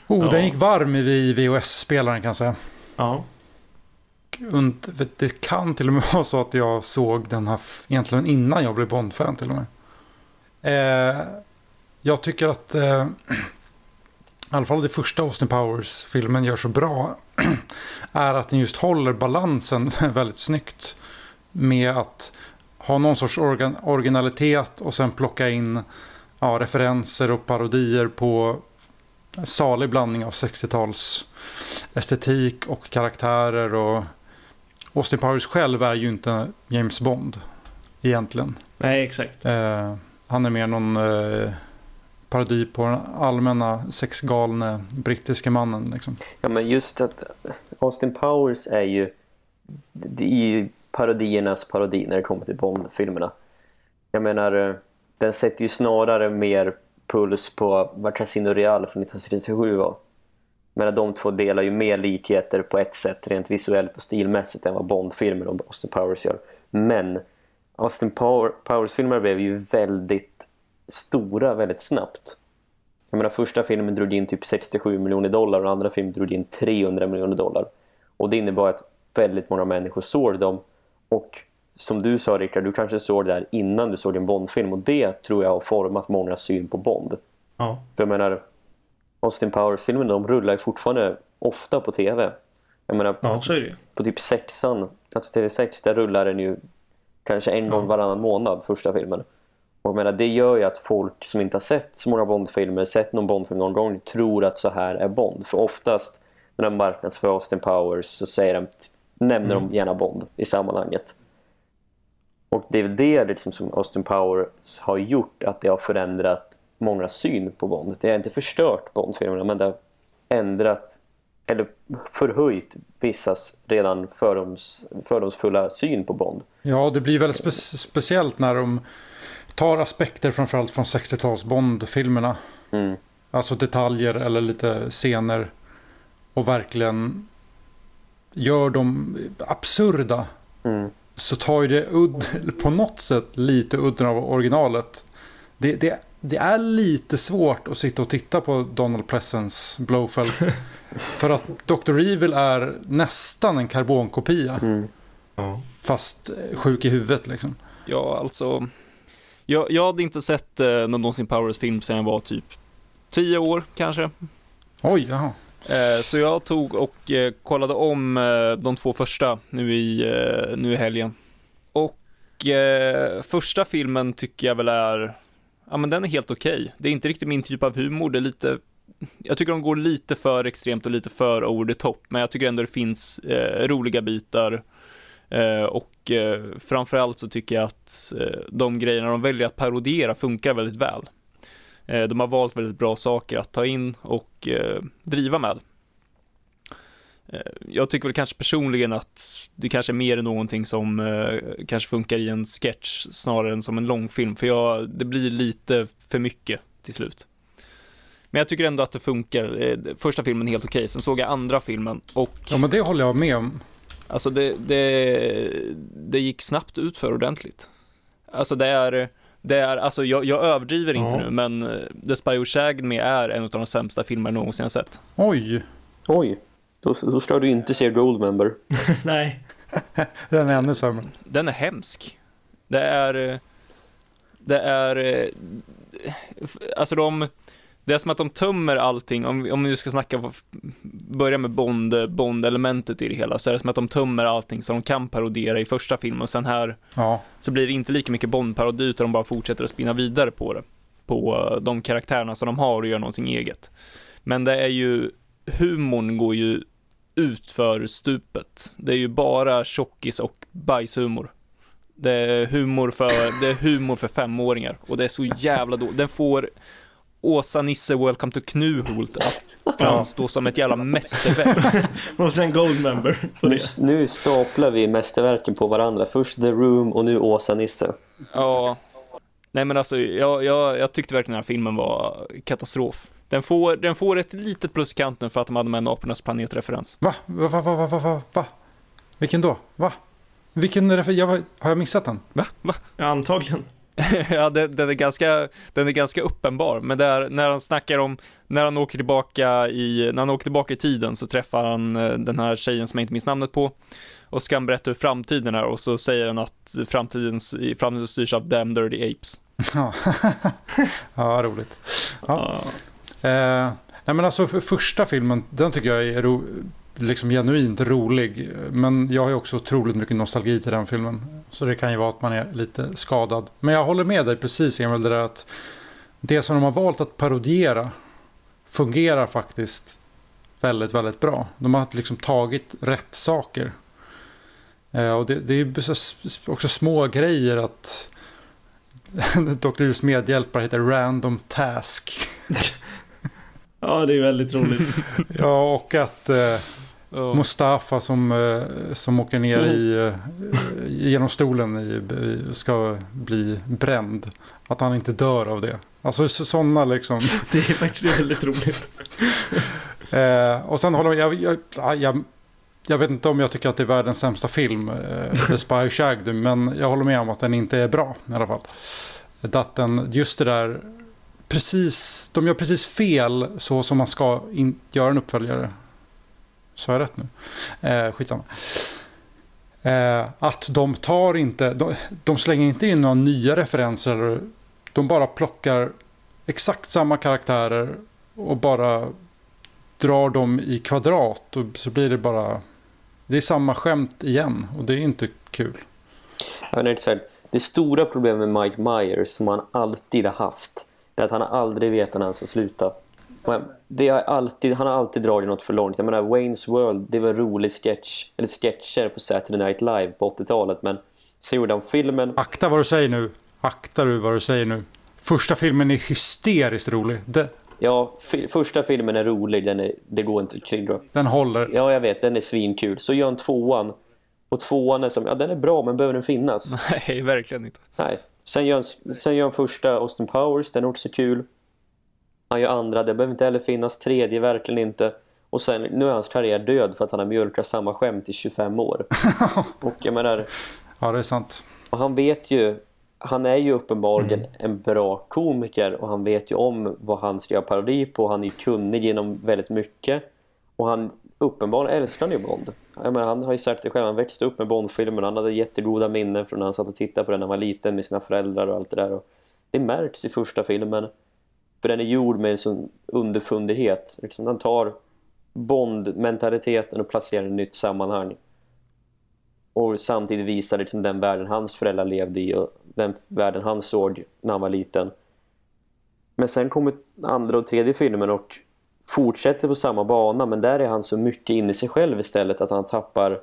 Oh, Ja. den gick varm i VHS-spelaren kan jag säga. Ja. Det kan till och med vara så att jag såg den här egentligen innan jag blev Bond-fan till och med. Eh, jag tycker att eh, i alla fall det första Austin Powers-filmen gör så bra är att den just håller balansen väldigt snyggt med att ha någon sorts organ, originalitet och sen plocka in ja, referenser och parodier på salig blandning av 60-tals estetik och karaktärer och Austin Powers själv är ju inte James Bond egentligen. Nej, exakt. Eh, han är mer någon eh, parodi på den allmänna sexgalne brittiske mannen. Liksom. Ja, men just att Austin Powers är ju det är ju parodiernas parodi när det kommer till Bond-filmerna. Jag menar, eh, den sätter ju snarare mer puls på vad Casino Real från 1967 var. Men de två delar ju mer likheter på ett sätt rent visuellt och stilmässigt än vad Bond-filmer och Austin Powers gör. Men Austin Power, Powers-filmer blev ju väldigt stora väldigt snabbt. Jag menar, första filmen drog in typ 67 miljoner dollar och andra filmen drog in 300 miljoner dollar. Och det innebar att väldigt många människor såg dem. Och som du sa Rickard, du kanske såg det där innan du såg en Bond-film. Och det tror jag har format många syn på Bond. Ja. För jag menar, Austin Powers-filmen, de rullar ju fortfarande ofta på tv. Jag menar, ja, så är det på typ sexan, alltså TV6, där rullar den ju kanske en gång varannan månad, första filmen. Och jag menar, det gör ju att folk som inte har sett så många Bond-filmer, sett någon Bond-film någon gång, tror att så här är Bond. För oftast när de marknadsför Austin Powers så säger de, nämner de gärna Bond i sammanhanget. Och det är väl det liksom som Austin Powers har gjort, att det har förändrat många syn på Bond. Det har inte förstört Bond-filmerna, men det har ändrat eller förhöjt vissas redan fördoms, fördomsfulla syn på Bond. Ja, det blir väldigt spe speciellt när de tar aspekter framförallt från 60-tals Bond-filmerna. Mm. Alltså detaljer eller lite scener. Och verkligen gör dem absurda. Mm. Så tar ju det udd, på något sätt lite udden av originalet. Det, det, det är lite svårt att sitta och titta på Donald Pleasence Blowfelt. för att Dr. Evil är nästan en karbonkopia. Mm. Ja. Fast eh, sjuk i huvudet liksom. Ja, alltså. Jag, jag hade inte sett eh, någon Austin Powers-film sedan jag var typ 10 år kanske. Oj, jaha. Eh, så jag tog och eh, kollade om eh, de två första nu i, nu i helgen. Och första filmen tycker jag väl är, ja men den är helt okej. Det är inte riktigt min typ av humor, det är lite, jag tycker de går lite för extremt och lite för over the top, men jag tycker ändå det finns roliga bitar. Och framförallt så tycker jag att de grejerna de väljer att parodiera funkar väldigt väl. Eh, de har valt väldigt bra saker att ta in och eh, driva med. Eh, Jag tycker väl kanske personligen att det kanske är mer någonting som kanske funkar i en sketch snarare än som en långfilm, för jag, det blir lite för mycket till slut. Men jag tycker ändå att det funkar. Första filmen är helt okej, sen såg jag andra filmen och Ja, men det håller jag med om. Alltså det, det, det gick snabbt ut för ordentligt. Alltså det är, det är alltså jag, jag överdriver inte Ja. nu, men eh, The Spy Who Shagged Me är en av de sämsta filmer jag någonsin har sett. Oj, Oj, då, då ska du inte se Goldmember. Nej. den är ännu sämre. Den är hemsk. Det är, eh, det är, eh, alltså de, det är som att de tömmer allting, om, om vi nu ska snacka, börja med Bond, Bond-elementet i det hela, så är det som att de tömmer allting som de kan parodera i första filmen och sen här Ja, så blir det inte lika mycket Bond-parodi utan de bara fortsätter att spinna vidare på det. På eh, de karaktärerna som de har och gör någonting eget. Men det är ju, humorn går ju ut för stupet. Det är ju bara tjockis och bajshumor. Det är humor för, det är humor för femåringar och det är så jävla då. Den får Åsa-Nisse Welcome to Knuhult att framstå som ett jävla mästerverk. Och sen Goldmember Nu, nu staplar vi mästerverken på varandra. Först The Room och nu Åsa-Nisse. Ja. Nej men alltså, jag, jag, jag tyckte verkligen den här filmen var katastrof. Den får, den får ett litet plus i kanten för att de hade med en apornas planetreferens. va? Va, va, va, va, va, va, va? Vilken då? Va? Vilken refer- jag, var- Har jag missat den? Va? Va? Ja, antagligen. ja, den, den, är ganska, den är ganska uppenbar, men där, när han snackar om, när han åker tillbaka i, när han åker tillbaka i tiden så träffar han eh, den här tjejen som jag inte minns namnet på och ska han berätta hur framtiden är och så säger han att framtiden, framtiden styrs av damn dirty apes. Ja, ja roligt. Ja. Ja. Eh, nej men alltså för första filmen, den tycker jag är ro, liksom genuint rolig. Men jag har ju också otroligt mycket nostalgi till den filmen. Så det kan ju vara att man är lite skadad. Men jag håller med dig precis Emil, det där att det som de har valt att parodiera fungerar faktiskt väldigt, väldigt bra. De har liksom tagit rätt saker. Eh, och det, det är också små grejer att Dr. Who's medhjälpare heter Random Task. ja, det är väldigt roligt. Ja, och att eh, Ja. Mustafa som, eh, som åker ner i, eh, genom stolen i, ska bli bränd. Att han inte dör av det. Alltså sådana liksom. Det är faktiskt väldigt roligt. Eh, och sen håller jag, jag, jag, jag, vet inte om jag tycker att det är världens sämsta film, eh, The Spy Who Shagged Me, men jag håller med om att den inte är bra i alla fall. Att den, just det där, precis, de gör precis fel så som man ska in, göra en uppföljare. Sa jag rätt nu? Eh, skitsamma. Eh, att de tar inte, de, de slänger inte in några nya referenser. De bara plockar exakt samma karaktärer och bara drar dem i kvadrat och så blir det bara... Det är samma skämt igen och det är inte kul. Så här, det stora problemet med Mike Myers som han alltid har haft Det är att han aldrig vet när han ska sluta. Det har alltid, han har alltid dragit något för långt. Jag menar, Wayne's World, det var en rolig sketch, eller sketcher på Saturday Night Live på 80-talet. Men så gjorde han filmen. Akta vad du säger nu. Akta du vad du säger nu. Första filmen är hysteriskt rolig. Den, Ja, första filmen är rolig, den är, det går inte att krydda. den håller. Ja, jag vet, den är svinkul. Så gör han tvåan. Och tvåan är som, ja den är bra men behöver den finnas? Nej, verkligen inte. Nej. Sen gör, han, sen gör han första Austin Powers, den är också kul. Han gör andra, det behöver inte heller finnas. Tredje, verkligen inte. Och sen, nu är hans karriär död för att han har mjölkat samma skämt i 25 år. Och jag menar, Ja, det är sant. och han vet ju, han är ju uppenbarligen en bra komiker och han vet ju om vad han ska göra parodi på. Han är ju kunnig genom väldigt mycket. Och han uppenbarligen älskar han ju Bond. Jag menar, han har ju sagt det själv, han växte upp med Bond-filmerna. Han hade jättegoda minnen från när han satt och tittade på den när han var liten med sina föräldrar och allt det där. Och det märks i första filmen. För den är gjord med en sån underfundighet. Liksom, han tar Bond-mentaliteten och placerar den i ett nytt sammanhang. Och samtidigt visar liksom den världen hans föräldrar levde i och den världen han såg när han var liten. Men sen kommer andra och tredje filmen och fortsätter på samma bana men där är han så mycket inne i sig själv istället att han tappar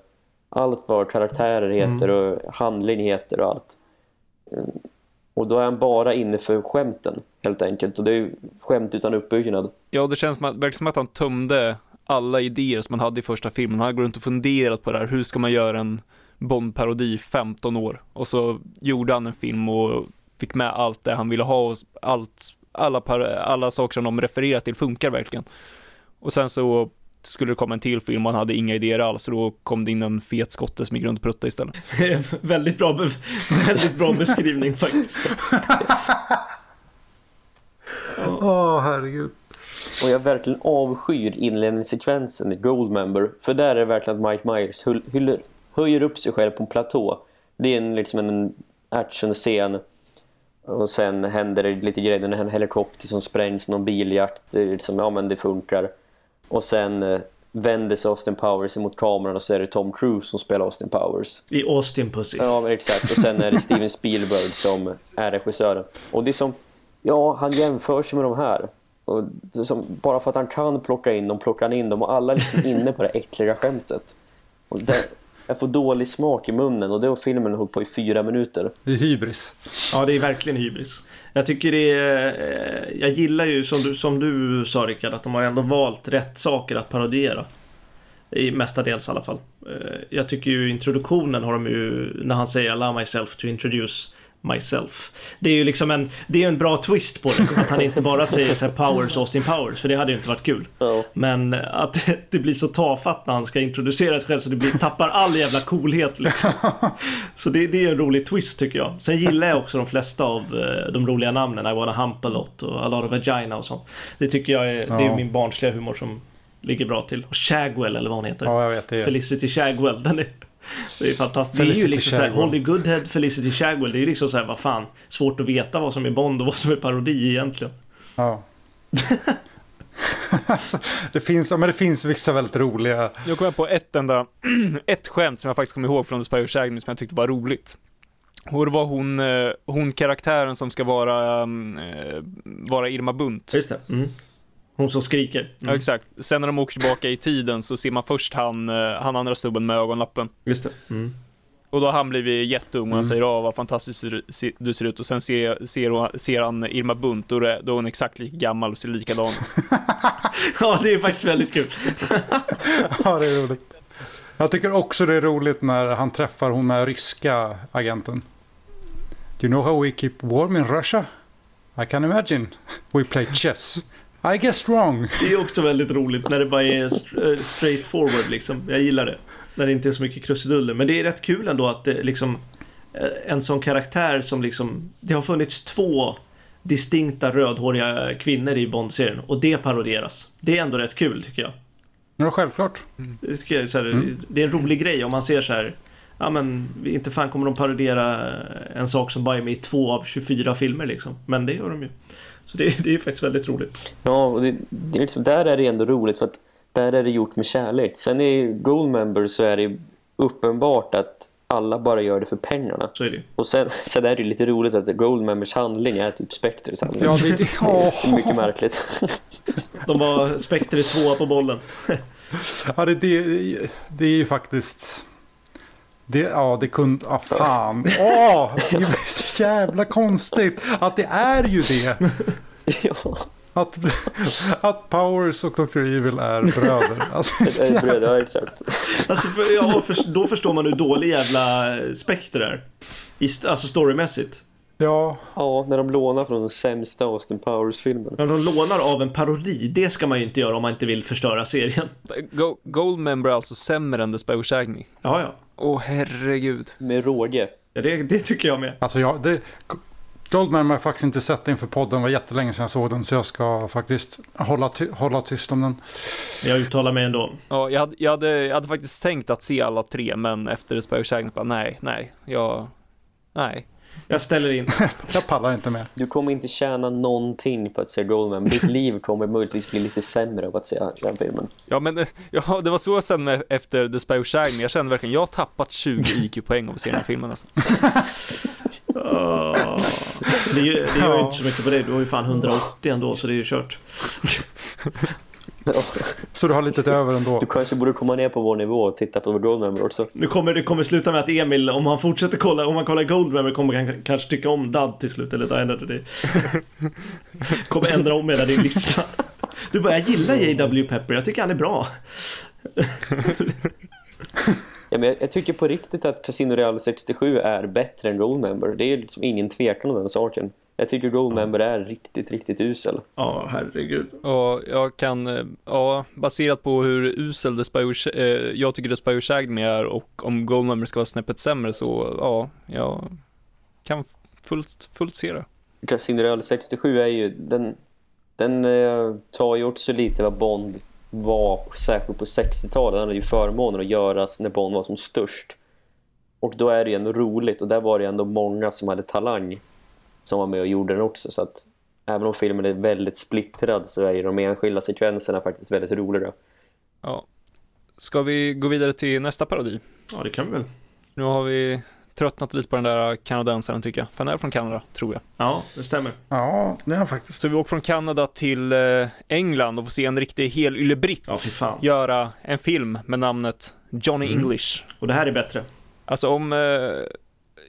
allt vad karaktärer heter och handling heter och allt. Och då är han bara inne för skämten helt enkelt och det är ju skämt utan uppbyggnad. Ja, det känns som att, verkligen som att han tömde alla idéer som han hade i första filmen. Han går runt och funderat på det här, hur ska man göra en Bond-parodi 15 år? Och så gjorde han en film och fick med allt det han ville ha och allt, alla, alla saker som de refererar till funkar verkligen. Och sen så skulle det komma en till film och han hade inga idéer alls då kom det in en fet skotte som gick runt och pruttade istället. väldigt, bra väldigt bra beskrivning faktiskt. Åh, herregud. Och jag verkligen avskyr inledningssekvensen i Goldmember. För där är det verkligen att Mike Myers hyll, hyller, höjer upp sig själv på en platå. Det är en, liksom en actionscen. Och sen händer det lite grejer, när en helikopter som sprängs, någon biljakt, det, liksom, ja men det funkar. Och sen eh, vänder sig Austin Powers mot kameran och så är det Tom Cruise som spelar Austin Powers. I Austin Pussy. Ja, exakt. Och sen är det Steven Spielberg som är regissören. Och det är som, ja, han jämför sig med de här. Och det är som, bara för att han kan plocka in dem, plockar han in dem och alla är liksom inne på det äckliga skämtet. Och det, jag får dålig smak i munnen och det har filmen hållit på i fyra minuter. Det är hybris. Ja, det är verkligen hybris. Jag tycker det är... Eh, jag gillar ju som du, som du sa Rickard, att de har ändå valt rätt saker att parodiera. I mestadels i alla fall. Eh, jag tycker ju introduktionen har de ju, när han säger allow myself to introduce myself. Det är ju liksom en, det är en bra twist på det. Att han inte bara säger så powers, Austin Powers, för det hade ju inte varit kul. Ja. Men att det blir så tafatt när han ska introducera sig själv så det blir, tappar all jävla coolhet liksom. Så det, det är en rolig twist tycker jag. Sen gillar jag också de flesta av eh, de roliga namnen. I wanna hump a lot och a lot of vagina och sånt. Det tycker jag är, det är min barnsliga humor som ligger bra till. Och Shagwell eller vad hon heter. Ja, jag vet det. Felicity Shagwell. Den är, det är fantastiskt. det är ju Felicity liksom Shagwell. Holly Goodhead, Felicity Shagwell. Det är ju liksom såhär, vad fan. Svårt att veta vad som är Bond och vad som är parodi egentligen. Ja. alltså, det, finns, ja, men det finns vissa väldigt roliga. Jag kommer på ett enda, ett skämt som jag faktiskt kommer ihåg från The Spy Who Shagged Me som jag tyckte var roligt. Det var hon, eh, hon karaktären som ska vara, mm, eh, vara Irma Bunt. Just det. Mm. Hon som skriker. Ja, Mm. exakt. Sen när de åker tillbaka i tiden så ser man först han, eh, han andra snubben med ögonlappen. Just det. Mm. Och då har han blivit jätteung och han Mm. säger ja vad fantastiskt du se- du ser ut och sen ser, ser, hon, ser han Irma Bunt och då är hon exakt lika gammal och ser likadan ut. Ja, det är faktiskt väldigt kul. Ja, det är roligt. Jag tycker också det är roligt när han träffar hon där ryska agenten. Do you know how we keep warm in Russia? I can imagine. We play chess. I guessed wrong. Det är också väldigt roligt när det bara är eh, straight forward liksom. Jag gillar det. När det inte är så mycket krusiduller. Men det är rätt kul ändå att det liksom eh, en sån karaktär som liksom Det har funnits två distinkta rödhåriga kvinnor i Bond-serien och det parodieras. Det är ändå rätt kul tycker jag. Ja, självklart. Det, tycker jag är så här, Mm. det är en rolig grej om man ser så här Ja men inte fan kommer de parodiera en sak som bara är med i två av 24 filmer liksom. Men det gör de ju. Så det, det är faktiskt väldigt roligt. Ja, och det, det är liksom, där är det ändå roligt för att där är det gjort med kärlek. Sen i Goldmember så är det uppenbart att alla bara gör det för pengarna. Så är det. Och sen, sen är det lite roligt att Goldmembers handling är typ Spectres handling. Ja, det, det, Det är mycket märkligt. De var Spectre tvåa på bollen. ja, det, det, det är ju faktiskt... Det, ja, det kunde... Ah, fan. Åh, det är så jävla konstigt att det är ju det. ja, Att, att Powers och Dr. Evil är bröder. Alltså, det är så det är jävla- bröd, ja exakt. Alltså, för, ja, för, då förstår man hur dålig jävla Spectre är. I, alltså storymässigt. ja, Ja, när de lånar från den sämsta Austin Powers-filmen. När de lånar av en parodi, det ska man ju inte göra om man inte vill förstöra serien. Go- Goldmember är alltså sämre än The Spy Me. Ja, ja. Åh herregud. Med råge. ja det, det tycker jag med. alltså jag... Det, Goldman har jag faktiskt inte sett inför podden. Det var jättelänge sedan jag såg den. Så jag ska faktiskt hålla, ty- hålla tyst om den. Jag uttalar mig ändå. Ja, jag hade, jag, hade, jag hade faktiskt tänkt att se alla tre, men efter Shagged Me, bara nej, nej, jag... Nej. Jag ställer in. Jag pallar inte med. Du kommer inte tjäna någonting på att se Goldmember. Ditt liv kommer möjligtvis bli lite sämre av att se den filmen. Ja, men ja, det var så sen med, efter The Spy Who Me. Jag kände verkligen, jag har tappat 20 IQ-poäng av att se den här filmen alltså. Det, gör- det gör ju Ja. inte så mycket på dig. Du har ju fan 180 ändå, så det är ju kört. Så du har lite över ändå. Du kanske borde komma ner på vår nivå och titta på Goldmember också. Nu kommer det kommer sluta med att Emil, om han fortsätter kolla, om han kollar Goldmember kommer han kanske tycka om Dad till slut, eller Another Day. kommer ändra om hela din lista. Du bara, jag gillar J.W. Pepper, jag tycker han är bra. Ja, men jag, jag tycker på riktigt att Casino Real 67 är bättre än Goldmember. Det är liksom ingen tvekan om den saken. Jag tycker Goldmember är riktigt, riktigt usel. Ja, herregud. Och jag kan, ja, baserat på hur usel Sh- eh, jag tycker The Spy Who Shagged Me är och om Goldmember ska vara snäppet sämre så, ja, jag kan fullt, fullt se det. Casino Real 67 är ju, den, den eh, tar ju också lite vad Bond var, särskilt på 60-talet. Den hade ju förmånen att göras när Bond var som störst. Och då är det ju ändå roligt och där var det ändå många som hade talang. som var med och gjorde den också. Så att även om filmen är väldigt splittrad så är ju de enskilda sekvenserna faktiskt väldigt roliga. Ja. Ska vi gå vidare till nästa parodi? Ja, det kan vi väl. Nu har vi tröttnat lite på den där kanadensaren tycker jag. För han är från Kanada, tror jag. Ja, det stämmer. Ja, det är han faktiskt. Så vi åker från Kanada till eh, England och får se en riktig helylle-britt Ja, fy fan. göra en film med namnet Johnny Mm. English. Och det här är bättre. Alltså om... Eh,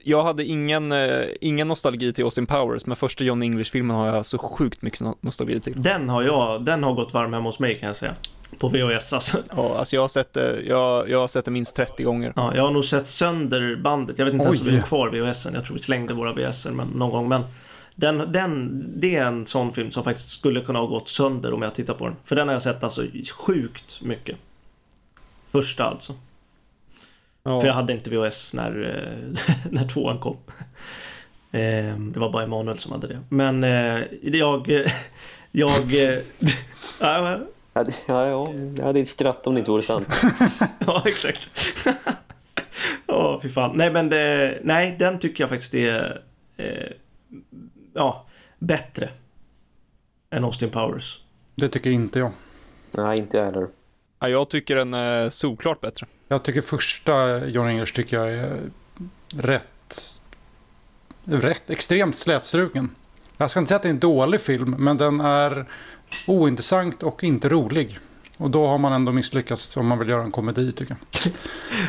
jag hade ingen, eh, ingen nostalgi till Austin Powers, men första Johnny English-filmen har jag så sjukt mycket no- nostalgi till. Den har jag, den har gått varm hemma hos mig kan jag säga. På VHS alltså. Ja, alltså jag har sett det, jag, jag har sett det minst 30 gånger. Ja, jag har nog sett sönder bandet. Jag vet inte ens om Oj. vi har kvar VHSen. Jag tror vi slängde våra VHSer men, någon gång. Men den, den, det är en sån film som faktiskt skulle kunna ha gått sönder om jag tittar på den. För den har jag sett alltså sjukt mycket. Första alltså. Ja. För jag hade inte VHS när, eh, när tvåan kom. Eh, Det var bara Emanuel som hade det. Men eh, jag... eh, Jag... ja, Ja, jag hade inte skrattat om det inte vore sant. Ja, exakt. Ja, fy fan. Nej, men det, nej, den tycker jag faktiskt är eh, ja, bättre än Austin Powers. Det tycker inte jag. Nej, inte jag heller. Ja, jag tycker den är solklart bättre. Jag tycker första John English tycker jag är rätt, rätt extremt slätstruken. Jag ska inte säga att det är en dålig film, men den är ointressant och inte rolig. Och då har man ändå misslyckats om man vill göra en komedi tycker jag.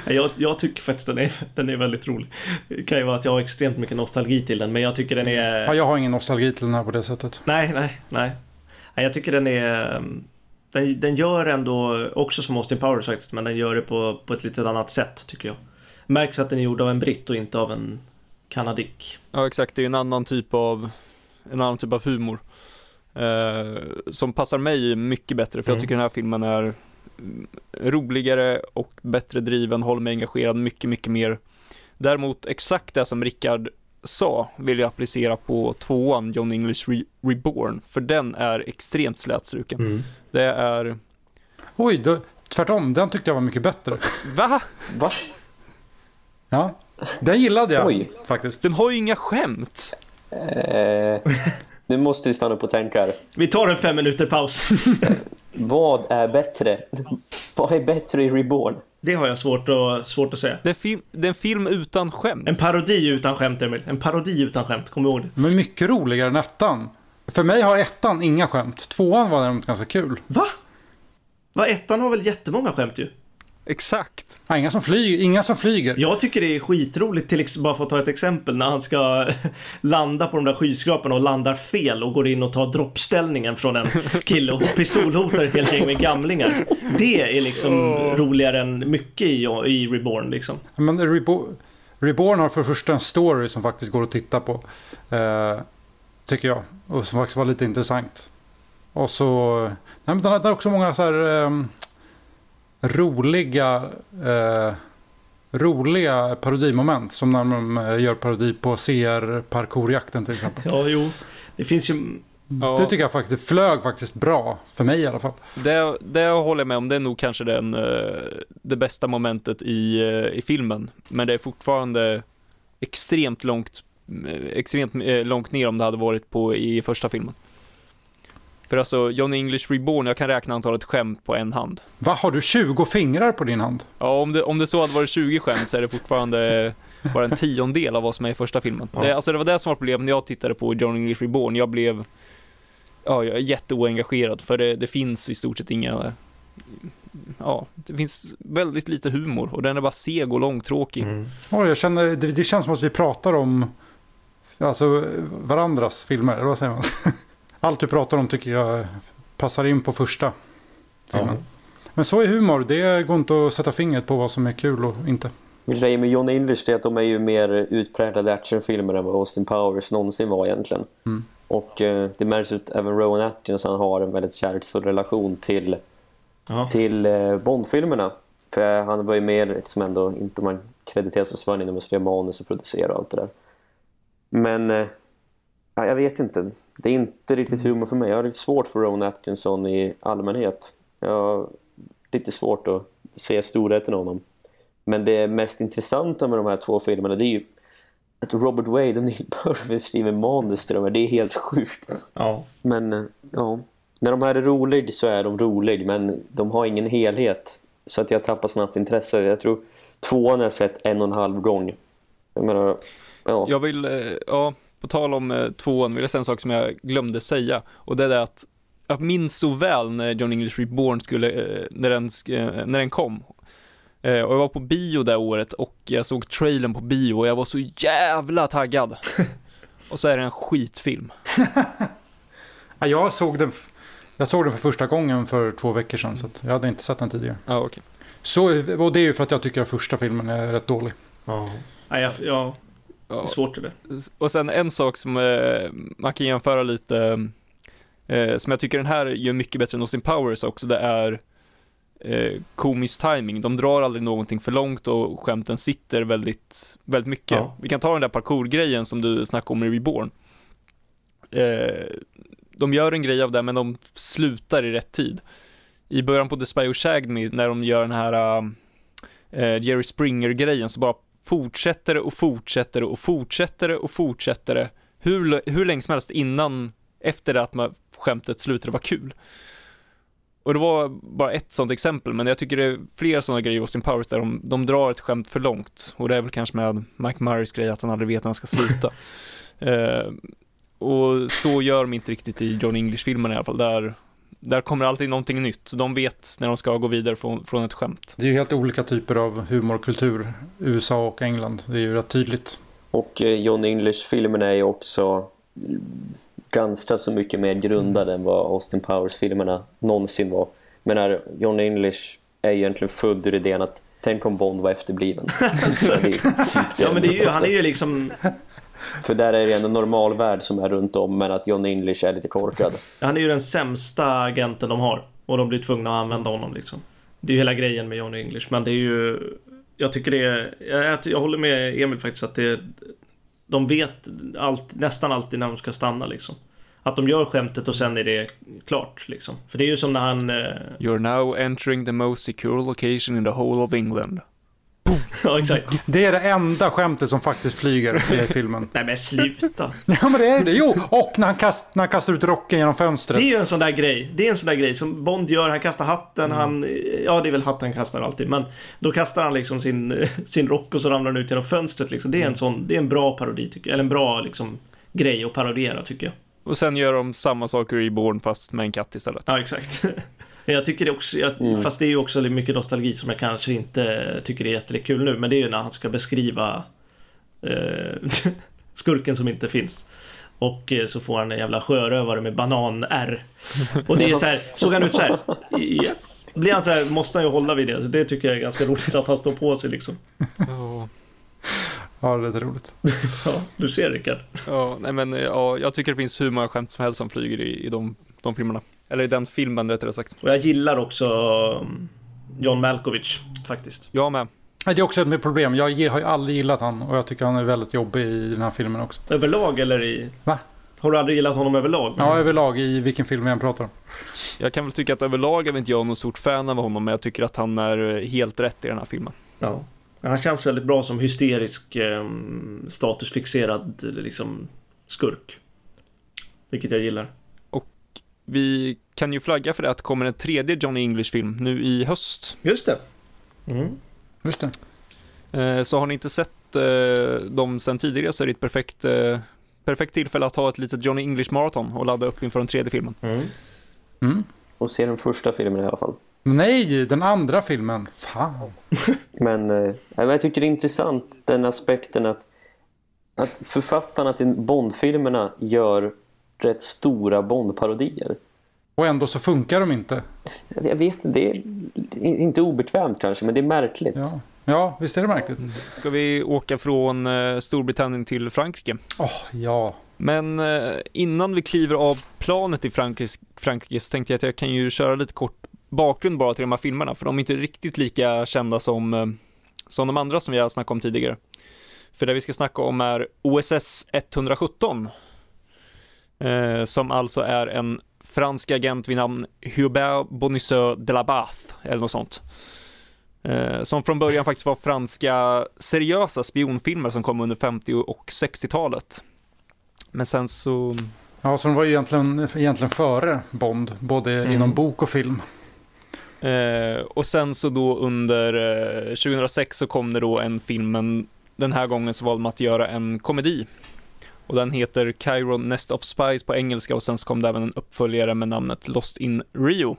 Jag, jag tycker faktiskt den är, den är väldigt rolig. Det kan ju vara att jag har extremt mycket nostalgi till den, men jag tycker den är... Ja, jag har ingen nostalgi till den här på det sättet. Nej, nej, nej. jag tycker den är... um, Den, den gör ändå, också som Austin Powers faktiskt, men den gör det på, på ett lite annat sätt tycker jag. Märks att den är gjord av en britt och inte av en kanadick. Ja, exakt. Det är en annan typ av, en annan typ av humor. Eh, som passar mig mycket bättre, för Mm. jag tycker den här filmen är roligare och bättre driven, håller mig engagerad mycket, mycket mer. Däremot exakt det som Rickard sa vill jag applicera på tvåan, John English Re- Reborn, för den är extremt slätstruken. Mm. Det är, Oj, då, tvärtom. Den tyckte jag var mycket bättre. va? Va? Ja, den gillade jag Oj. faktiskt. Den har ju inga skämt! Nu måste vi stanna upp och tänka här. Vi tar en fem minuter paus. Vad är bättre? Vad är bättre i Reborn? Det har jag svårt att, svårt att säga. Det är, film, det är en film utan skämt. En parodi utan skämt Emil. En parodi utan skämt, kom ihåg det. Men mycket roligare än ettan. För mig har ettan inga skämt. Tvåan var däremot ganska kul. Va? Va, ettan har väl jättemånga skämt ju? Exakt. Ja, inga, som flyger, inga som flyger. Jag tycker det är skitroligt, till bara för att ta ett exempel, när han ska landa på de där skyskraporna och landar fel och går in och tar droppställningen från en kille och pistolhotar ett helt gäng med gamlingar. Det är liksom roligare än mycket i, i Reborn liksom. Men Rebo- Reborn har för det första en story som faktiskt går att titta på. Eh, tycker jag. Och som faktiskt var lite intressant. Och så... Nej, men den har också många så här... ehm, roliga... Eh, roliga parodimoment. Som när de eh, gör parodi på CR parkourjakten till exempel. Ja, jo. Det finns ju... Ja. Det tycker jag faktiskt flög faktiskt bra. För mig i alla fall. Det, det håller jag med om, det är nog kanske den, eh, det bästa momentet i, eh, i filmen. Men det är fortfarande extremt långt, extremt långt ner om det hade varit på i första filmen. För alltså, Johnny English Reborn, jag kan räkna antalet skämt på en hand. Vad Har du 20 fingrar på din hand? Ja, om det, om det så hade varit 20 skämt så är det fortfarande bara en tiondel av vad som är i första filmen. Ja. Det, alltså det var det som var problemet när jag tittade på Johnny English Reborn. Jag blev, ja, jag är jätteoengagerad för det, det finns i stort sett inga, ja, det finns väldigt lite humor och den är bara seg och långtråkig. Mm. Oj, jag känner, det, det känns som att vi pratar om alltså, varandras filmer, eller vad säger man? Allt du pratar om tycker jag passar in på första filmen. Ja. Men så är humor, det går inte att sätta fingret på vad som är kul och inte. Grejen med John English är att de är ju mer utpräglade actionfilmer än vad Austin Powers någonsin var egentligen. Mm. Och eh, det märks ut även Rowan Atkinson har en väldigt kärleksfull relation till, Ja. till eh, Bondfilmerna. För han var ju med, som ändå inte man krediterar som Sven inom att skriva manus och producera och allt det där. Men eh, ja, jag vet inte. Det är inte riktigt humor för mig. Jag har lite svårt för Rowan Atkinson i allmänhet. Jag har lite svårt att se storheten av honom. Men det mest intressanta med de här två filmerna det är ju att Robert Wade och Neil Purvis skriver manus till de här, det är helt sjukt. Ja. Men ja, när de här är roliga så är de roliga men de har ingen helhet. Så att jag tappar snabbt intresse. Jag tror tvåan har jag sett en och en halv gång. Jag menar, ja. Jag vill, eh, ja, på tal om eh, tvåan vill jag säga en sak som jag glömde säga och det är det att jag minns så väl när John English Reborn skulle, eh, när den, eh, när den kom. Eh, Och jag var på bio det året och jag såg trailern på bio och jag var så jävla taggad. Och så är det en skitfilm. Ja, jag, såg den, jag såg den för första gången för två veckor sedan. Så att jag hade inte sett den tidigare. Ja, okej. Så, och det är ju för att jag tycker att första filmen är rätt dålig. Ja. Nej, jag, ja, det är svårt det. Och sen en sak som eh, man kan jämföra lite, eh, som jag tycker den här gör mycket bättre än Austin Powers också, det är eh, komisk timing. De drar aldrig någonting för långt och skämten sitter väldigt, väldigt mycket. Ja. Vi kan ta den där parkourgrejen som du snackade om i Reborn. Eh, de gör en grej av det, men de slutar i rätt tid. I början på The Spy Who Shagged Me, när de gör den här eh, Jerry Springer-grejen, så bara fortsätter det och fortsätter det och fortsätter det och fortsätter det hur, hur länge som helst innan, efter det att man, skämtet slutade vara kul. Och det var bara ett sånt exempel, men jag tycker det är fler sådana grejer i Austin Powers där de, de drar ett skämt för långt. Och det är väl kanske med Mike Murrays grej att han aldrig vet när han ska sluta. Eh, och så gör de inte riktigt i John English-filmerna i alla fall. Där, där kommer alltid någonting nytt. De vet när de ska gå vidare från, från ett skämt. Det är ju helt olika typer av humorkultur. USA och England. Det är ju rätt tydligt. Och eh, John English-filmerna är ju också ganska så mycket mer grundade än vad Austin Powers-filmerna någonsin var. Men när John English är ju egentligen född ur idén att tänk om Bond var efterbliven. Så det är typ Ja, men det är ju, han är ju liksom, För där är det en normal värld som är runt om men att John English är lite korkad. han är ju den sämsta agenten de har. Och de blir tvungna att använda honom liksom. Det är ju hela grejen med Johnny English. Men det är ju, jag tycker det är, jag, jag håller med Emil faktiskt att det de vet allt, nästan alltid när de ska stanna liksom. Att de gör skämtet och sen är det klart liksom. För det är ju som när han... eh, You're now entering the most secure location in the whole of England. ja, exakt. Det är det enda skämtet som faktiskt flyger i filmen. Nej men sluta. Ja men det är det. Jo! Och när han, kast, när han kastar ut rocken genom fönstret. Det är ju en sån där grej. Det är en sån där grej som Bond gör. Han kastar hatten. Han, ja, det är väl hatten han kastar alltid. Men då kastar han liksom sin, sin rock och så ramlar den ut genom fönstret. Liksom. Det är en sån, det är en bra parodi tycker jag. Eller en bra liksom, grej att parodiera tycker jag. Och sen gör de samma saker i Born fast med en katt istället. Ja, exakt. Jag tycker det också, jag, Mm. fast det är ju också mycket nostalgi som jag kanske inte tycker är jättekul nu. Men det är ju när han ska beskriva eh, skurken som inte finns. Och eh, så får han en jävla sjörövare med banan-R. Och det är så här, såg han ut så här? Yes. Blir han så här, måste han ju hålla vid det. Så det tycker jag är ganska roligt att han står på sig liksom. Ja, Ja, det är roligt. Ja, du ser Rickard. ja, nej men ja, jag tycker det finns hur många skämt som helst som flyger i, i de, de filmerna. Eller i den filmen rättare sagt. Och jag gillar också um, John Malkovich faktiskt. Jag med. Det är också ett problem. Jag har ju aldrig gillat han och jag tycker han är väldigt jobbig i den här filmen också. Överlag eller i... Va? Har du aldrig gillat honom överlag? Ja, överlag i vilken film vi än pratar om. Jag kan väl tycka att överlag är inte jag någon stort fan av honom, men jag tycker att han är eh, helt rätt i den här filmen. Ja. Han känns väldigt bra som hysterisk eh, statusfixerad liksom skurk. Vilket jag gillar. Vi kan ju flagga för det att det kommer en tredje Johnny English-film nu i höst. Just det. Mm. Just det. Eh, Så har ni inte sett eh, dem sen tidigare så är det ett perfekt, eh, perfekt tillfälle att ha ett litet Johnny English-maraton och ladda upp inför den tredje filmen. Mm. Mm. Och se den första filmen i alla fall. Nej, den andra filmen. Fan. Men eh, men jag tycker det är intressant den aspekten att, att författarna till Bondfilmerna gör rätt stora Bondparodier. Och ändå så funkar de inte. Jag vet, det är inte obekvämt kanske, men det är märkligt. Ja, ja visst är det märkligt? Ska vi åka från eh, Storbritannien till Frankrike? Åh, ja. Men eh, innan vi kliver av planet i Frankrike, Frankrike så tänkte jag att jag kan ju köra lite kort bakgrund bara till de här filmerna, för de är inte riktigt lika kända som, eh, som de andra som vi har snackat om tidigare. För det vi ska snacka om är OSS 117, eh, som alltså är en fransk agent vid namn Hubert Bonisseur de la Bath, eller något sånt. Eh, som från början faktiskt var franska seriösa spionfilmer som kom under 50 och 60-talet. Men sen så... Ja, så de var ju egentligen, egentligen före Bond, både Mm. inom bok och film. Eh, och sen så då under eh, 2006 så kom det då en film, men den här gången så valde man att göra en komedi. Och den heter Cairo Nest of Spies på engelska och sen så kom det även en uppföljare med namnet Lost in Rio.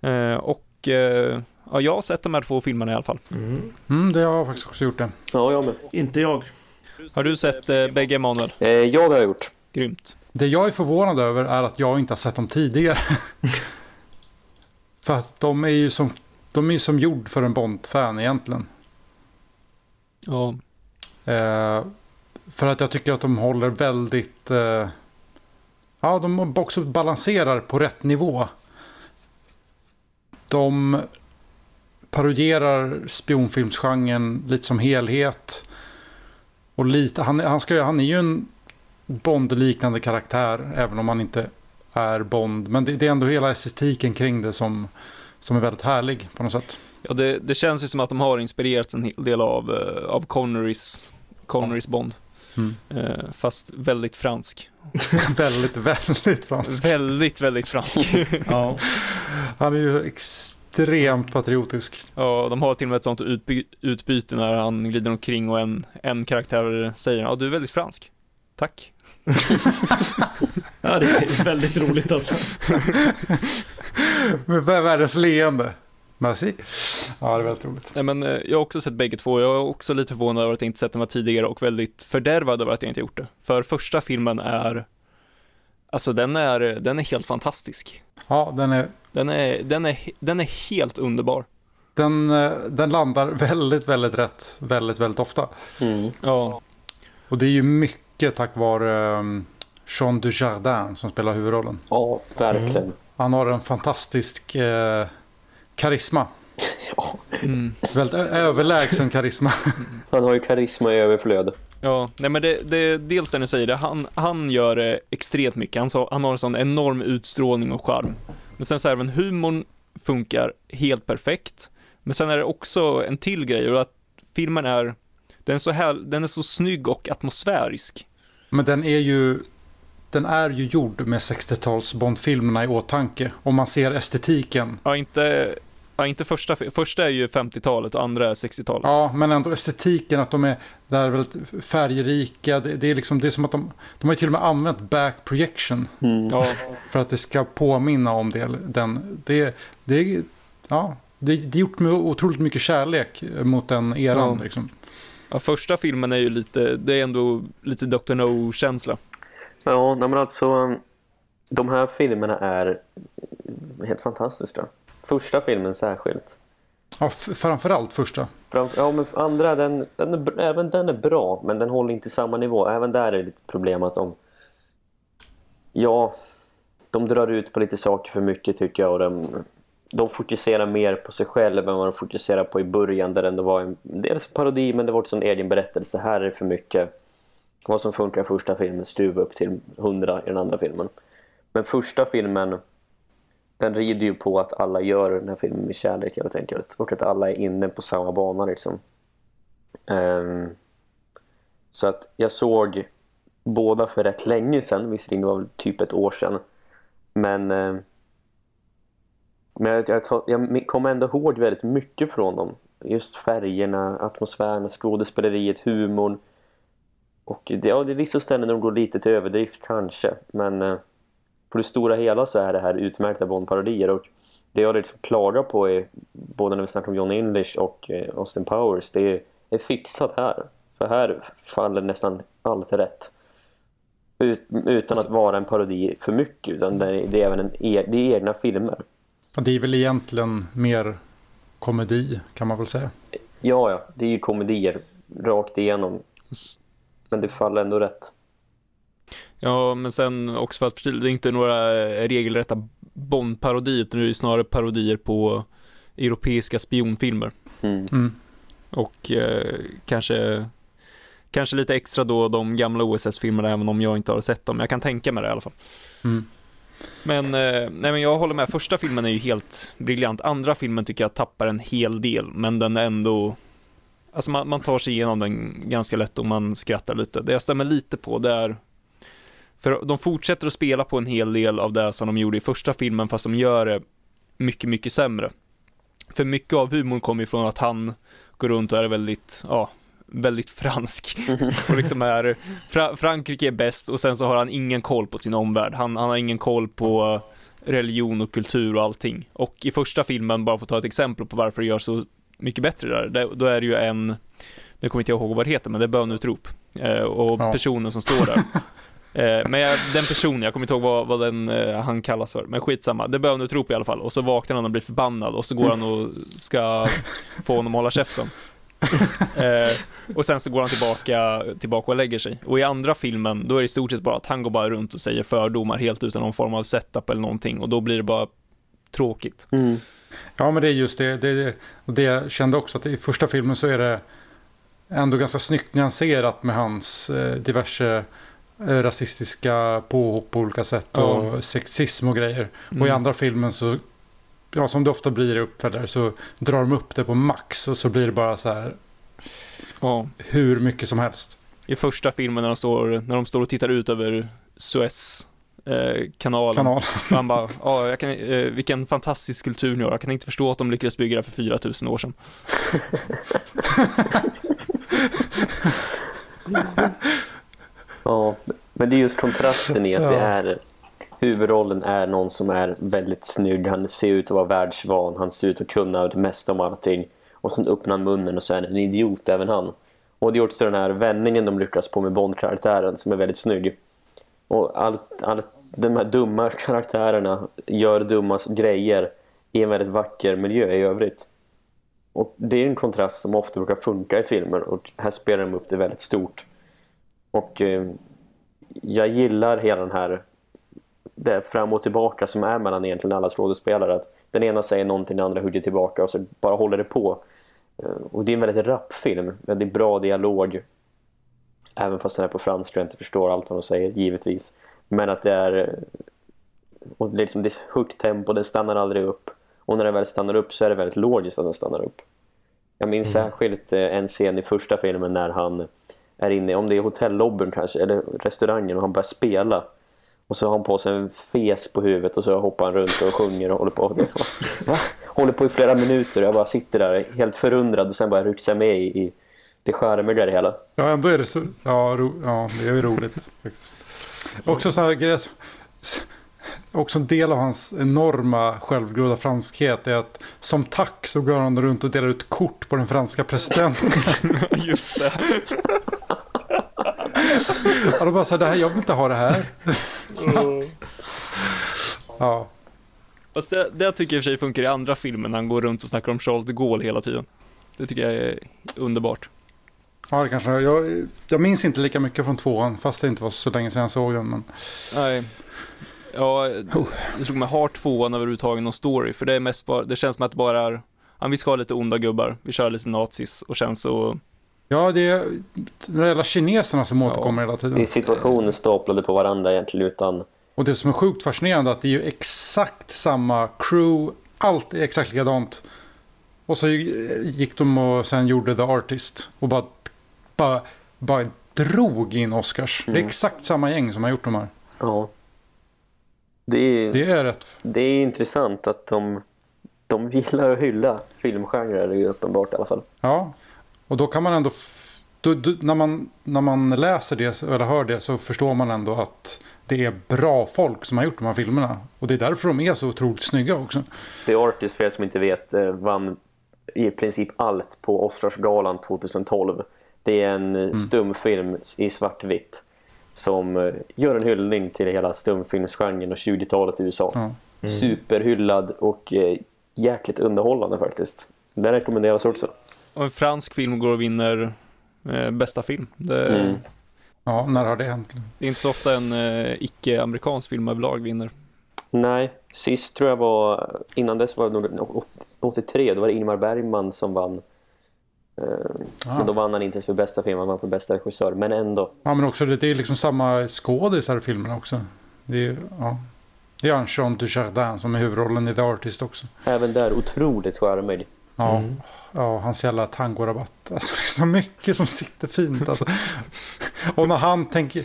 Eh, och eh, ja, jag har sett de här två filmerna i alla fall. Mm. Mm, det har jag faktiskt också gjort det. Ja, jag med. Inte jag. Har du sett eh, bägge Emanuel? Eh, jag har gjort. Grymt. Det jag är förvånad över är att jag inte har sett dem tidigare. för att de är ju som, de är som gjord för en Bond-fan egentligen. Ja. Eh, för att jag tycker att de håller väldigt... Eh, ja, de också balanserar på rätt nivå. De parodierar spionfilmsgenren lite som helhet. Och lite, han, han, ska, han är ju en Bond-liknande karaktär, även om han inte är Bond. Men det, det är ändå hela estetiken kring det som, som är väldigt härlig på något sätt. Ja, det, det känns ju som att de har inspirerats en hel del av, eh, av Connerys, Connerys Bond. Mm. Eh, fast väldigt fransk. väldigt, väldigt fransk. Väldigt, väldigt fransk. Ja. Han är ju extremt patriotisk. ja, de har till och med ett sånt utby utbyte när han glider omkring och en, en karaktär säger ja, du är väldigt fransk. Tack. ja, det är väldigt roligt alltså. Med vär- världens leende. Merci. Ja, det är väldigt roligt. Nej, men eh, jag har också sett bägge två. Jag är också lite förvånad över att jag inte sett dem här tidigare och väldigt fördärvad över att jag inte gjort det. För första filmen är, alltså den är, den är helt fantastisk. Ja, den, är, Den är, den är, den är helt underbar. den, eh, den landar väldigt, väldigt rätt väldigt, väldigt ofta. Mm. Ja, Och det är ju mycket tack vare um, Jean Dujardin som spelar huvudrollen. Ja, verkligen. Han har en fantastisk eh, karisma. Ja. mm. Väldigt överlägsen karisma. Han har ju karisma i överflöd. ja. nej men det, det, dels det ni säger, det, han, han gör det extremt mycket. Han, så, han har en sån enorm utstrålning och charm. Men sen så även humorn funkar helt perfekt. Men sen är det också en till grej och att filmen är, den är så, här, den är så snygg och atmosfärisk. Men den är ju den är ju gjord med 60-tals Bondfilmerna i åtanke. Om man ser estetiken. Ja, inte, ja, inte första, första är ju 50-talet och andra är 60-talet. Ja, men ändå estetiken att de är där väldigt färgrika. Det, det är liksom det är som att de, de har ju till och med använt back projection Mm. Ja, för att det ska påminna om det. Den, det, det, ja, det, det är gjort med otroligt mycket kärlek mot den eran. Ja. Liksom. ja, första filmen är ju lite, det är ändå lite Dr. No-känsla. Ja, men alltså de här filmerna är helt fantastiska. Första filmen särskilt. Ja, framförallt första. Fram, ja, men andra, den, den är, även den är bra, men den håller inte samma nivå. Även där är det lite problem att de... Ja, de drar ut på lite saker för mycket tycker jag. Och de, de fokuserar mer på sig själva än vad de fokuserar på i början. Där det ändå var en dels parodi, men det var också en egen berättelse. Här är det för mycket vad som funkar i första filmen skruva upp till 100 i den andra filmen. Men första filmen den rider ju på att alla gör den här filmen med kärlek helt enkelt. Och att alla är inne på samma bana liksom. Um, så att jag såg båda för rätt länge sedan. Visserligen det var väl typ ett år sedan. Men, um, men jag, jag, jag kommer ändå ihåg väldigt mycket från dem. Just färgerna, atmosfären, skådespeleriet, humorn. Och det, ja, det är vissa ställen där de går lite till överdrift kanske. Men Uh, på det stora hela så är det här utmärkta Bond-parodier. Och det jag liksom klagar på är, både när vi snackar om John English och eh, Austin Powers, det är, är fixat här. För här faller nästan allt rätt. Ut, utan att vara en parodi för mycket, utan det är, det är även en e, det är egna filmer. Det är väl egentligen mer komedi kan man väl säga. Ja, ja, det är ju komedier rakt igenom. Men det faller ändå rätt. Ja, men sen också för att förtydliga, det är inte några eh, regelrätta Bond-parodier, utan det är snarare parodier på europeiska spionfilmer. Mm. Mm. Och eh, kanske, kanske lite extra då de gamla OSS-filmerna, även om jag inte har sett dem. Jag kan tänka mig det i alla fall. Mm. Men, eh, nej, men jag håller med, första filmen är ju helt briljant. Andra filmen tycker jag tappar en hel del, men den är ändå Alltså man, man tar sig igenom den ganska lätt och man skrattar lite. Det jag stämmer lite på det är För de fortsätter att spela på en hel del av det som de gjorde i första filmen fast de gör det mycket, mycket sämre. För mycket av humorn kommer ifrån att han går runt och är väldigt, ja, väldigt fransk. Och liksom är, Fra Frankrike är bäst och sen så har han ingen koll på sin omvärld. Han, han har ingen koll på religion och kultur och allting. Och i första filmen, bara för att ta ett exempel på varför det gör så mycket bättre där, då är det ju en, nu kommer inte jag ihåg vad det heter, men det är bönutrop. Eh, och Ja. personen som står där. Eh, men jag, den personen, jag kommer inte ihåg vad, vad den, eh, han kallas för, men skitsamma. Det är bönutrop i alla fall. Och så vaknar han och blir förbannad och så går han och ska få honom att hålla käften. Eh, och sen så går han tillbaka, tillbaka och lägger sig. Och i andra filmen, då är det i stort sett bara att han går bara runt och säger fördomar helt utan någon form av setup eller någonting. Och då blir det bara tråkigt. Mm. Ja, men det är just det. Det, det, och det jag kände också att i första filmen så är det ändå ganska snyggt nyanserat med hans eh, diverse eh, rasistiska påhopp på olika sätt och sexism och grejer. Och i Mm. andra filmen så, ja som det ofta blir i uppföljare så drar de upp det på max och så blir det bara så här Ja. hur mycket som helst. I första filmen när de står, när de står och tittar ut över Suez eh, kanalen. Kanal. Han bara, ja, jag kan, eh, vilken fantastisk kultur ni har. Jag kan inte förstå att de lyckades bygga det för 4000 år sedan. Ja, men det är just kontrasten i att det är huvudrollen är någon som är väldigt snygg. Han ser ut att vara världsvan. Han ser ut att kunna det mesta om allting. Och sen öppnar han munnen och så är han en idiot även han. Och det är också den här vändningen de lyckas på med Bond-karaktären som är väldigt snygg. Och allt, allt, de här dumma karaktärerna gör dumma grejer i en väldigt vacker miljö i övrigt. Och det är en kontrast som ofta brukar funka i filmer och här spelar de upp det väldigt stort. Och eh, jag gillar hela den här det fram och tillbaka som är mellan egentligen alla skådespelare. Att den ena säger någonting, den andra hugger tillbaka och så bara håller det på. Eh, Och det är en väldigt rapp film, väldigt bra dialog. Även fast den är på franska och jag inte förstår allt vad de säger, givetvis. Men att det är eh, och det är liksom, det är högt tempo, den stannar aldrig upp. Och när den väl stannar upp så är det väldigt logiskt att den stannar upp. Jag minns särskilt eh, en scen i första filmen när han är inne, om det är hotellobbyn kanske, eller restaurangen och han börjar spela. Och så har han på sig en fes på huvudet och så hoppar han runt och sjunger och håller på. Håller på i flera minuter och jag bara sitter där helt förundrad och sen bara rycks jag med i, i det charmiga i det hela. Ja, ändå är det så. Ja, ro, ja det är ju roligt faktiskt. Också så här grejer. Också en del av hans enorma självgrodda franskhet är att som tack så går han runt och delar ut kort på den franska presidenten. Just det. Och då bara så här, det här, jag vill inte ha det här. Ja, Fast det, det tycker jag i och för sig funkar i andra filmer när han går runt och snackar om Charles de Gaulle hela tiden. Det tycker jag är underbart. ja det kanske jag, jag minns inte lika mycket från tvåan, fast det inte var så länge sedan jag såg den. Men, Nej. Ja, det, det slog mig hard tvåan överhuvudtaget någon story, för det är mest bara, det känns som att det bara är, ja, vi ska ha lite onda gubbar, vi kör lite nazis och sen så, ja, det är de jävla kineserna som återkommer hela Det är tiden. situationer staplade på varandra egentligen utan Och det som är sjukt fascinerande är att det är ju exakt samma crew, allt är exakt likadant. Och så gick de och sen gjorde The Artist och bara, bara, bara drog in Oscars. Det är Mm. exakt samma gäng som har gjort de här. ja. Det är, Det är rätt. det är intressant att de, de gillar att hylla filmgenrer, det är ju uppenbart i alla fall. Ja, och då kan man ändå... Då, då, när, man, när man läser det eller hör det så förstår man ändå att det är bra folk som har gjort de här filmerna. Och det är därför de är så otroligt snygga också. The Artist, för er som inte vet, eh, vann i princip allt på Oscarsgalan 2012. Det är en mm. stumfilm i svartvitt som eh, gör en hyllning till hela stumfilmsgenren och 20-talet i USA. Ja. Superhyllad och eh, jäkligt underhållande faktiskt. Den rekommenderas också. Och en fransk film går och vinner eh, bästa film. Det, Mm. Ja, när har det hänt? det är inte så ofta en eh, icke-amerikansk film överlag vinner. Nej, sist tror jag var, innan dess var det nog 83, då var det Ingmar Bergman som vann. Eh, Ja. Men då vann han inte ens för bästa film, han vann för bästa regissör. Men ändå. Ja, men också det, är liksom samma skådisar i filmerna också. Det är, ja. Det är han Jean Dujardin som är huvudrollen i The Artist också. Även där otroligt charmig. Ja, Mm. ja hans jävla tangorabatt. Alltså, det är så mycket som sitter fint. Alltså. Och när han tänker...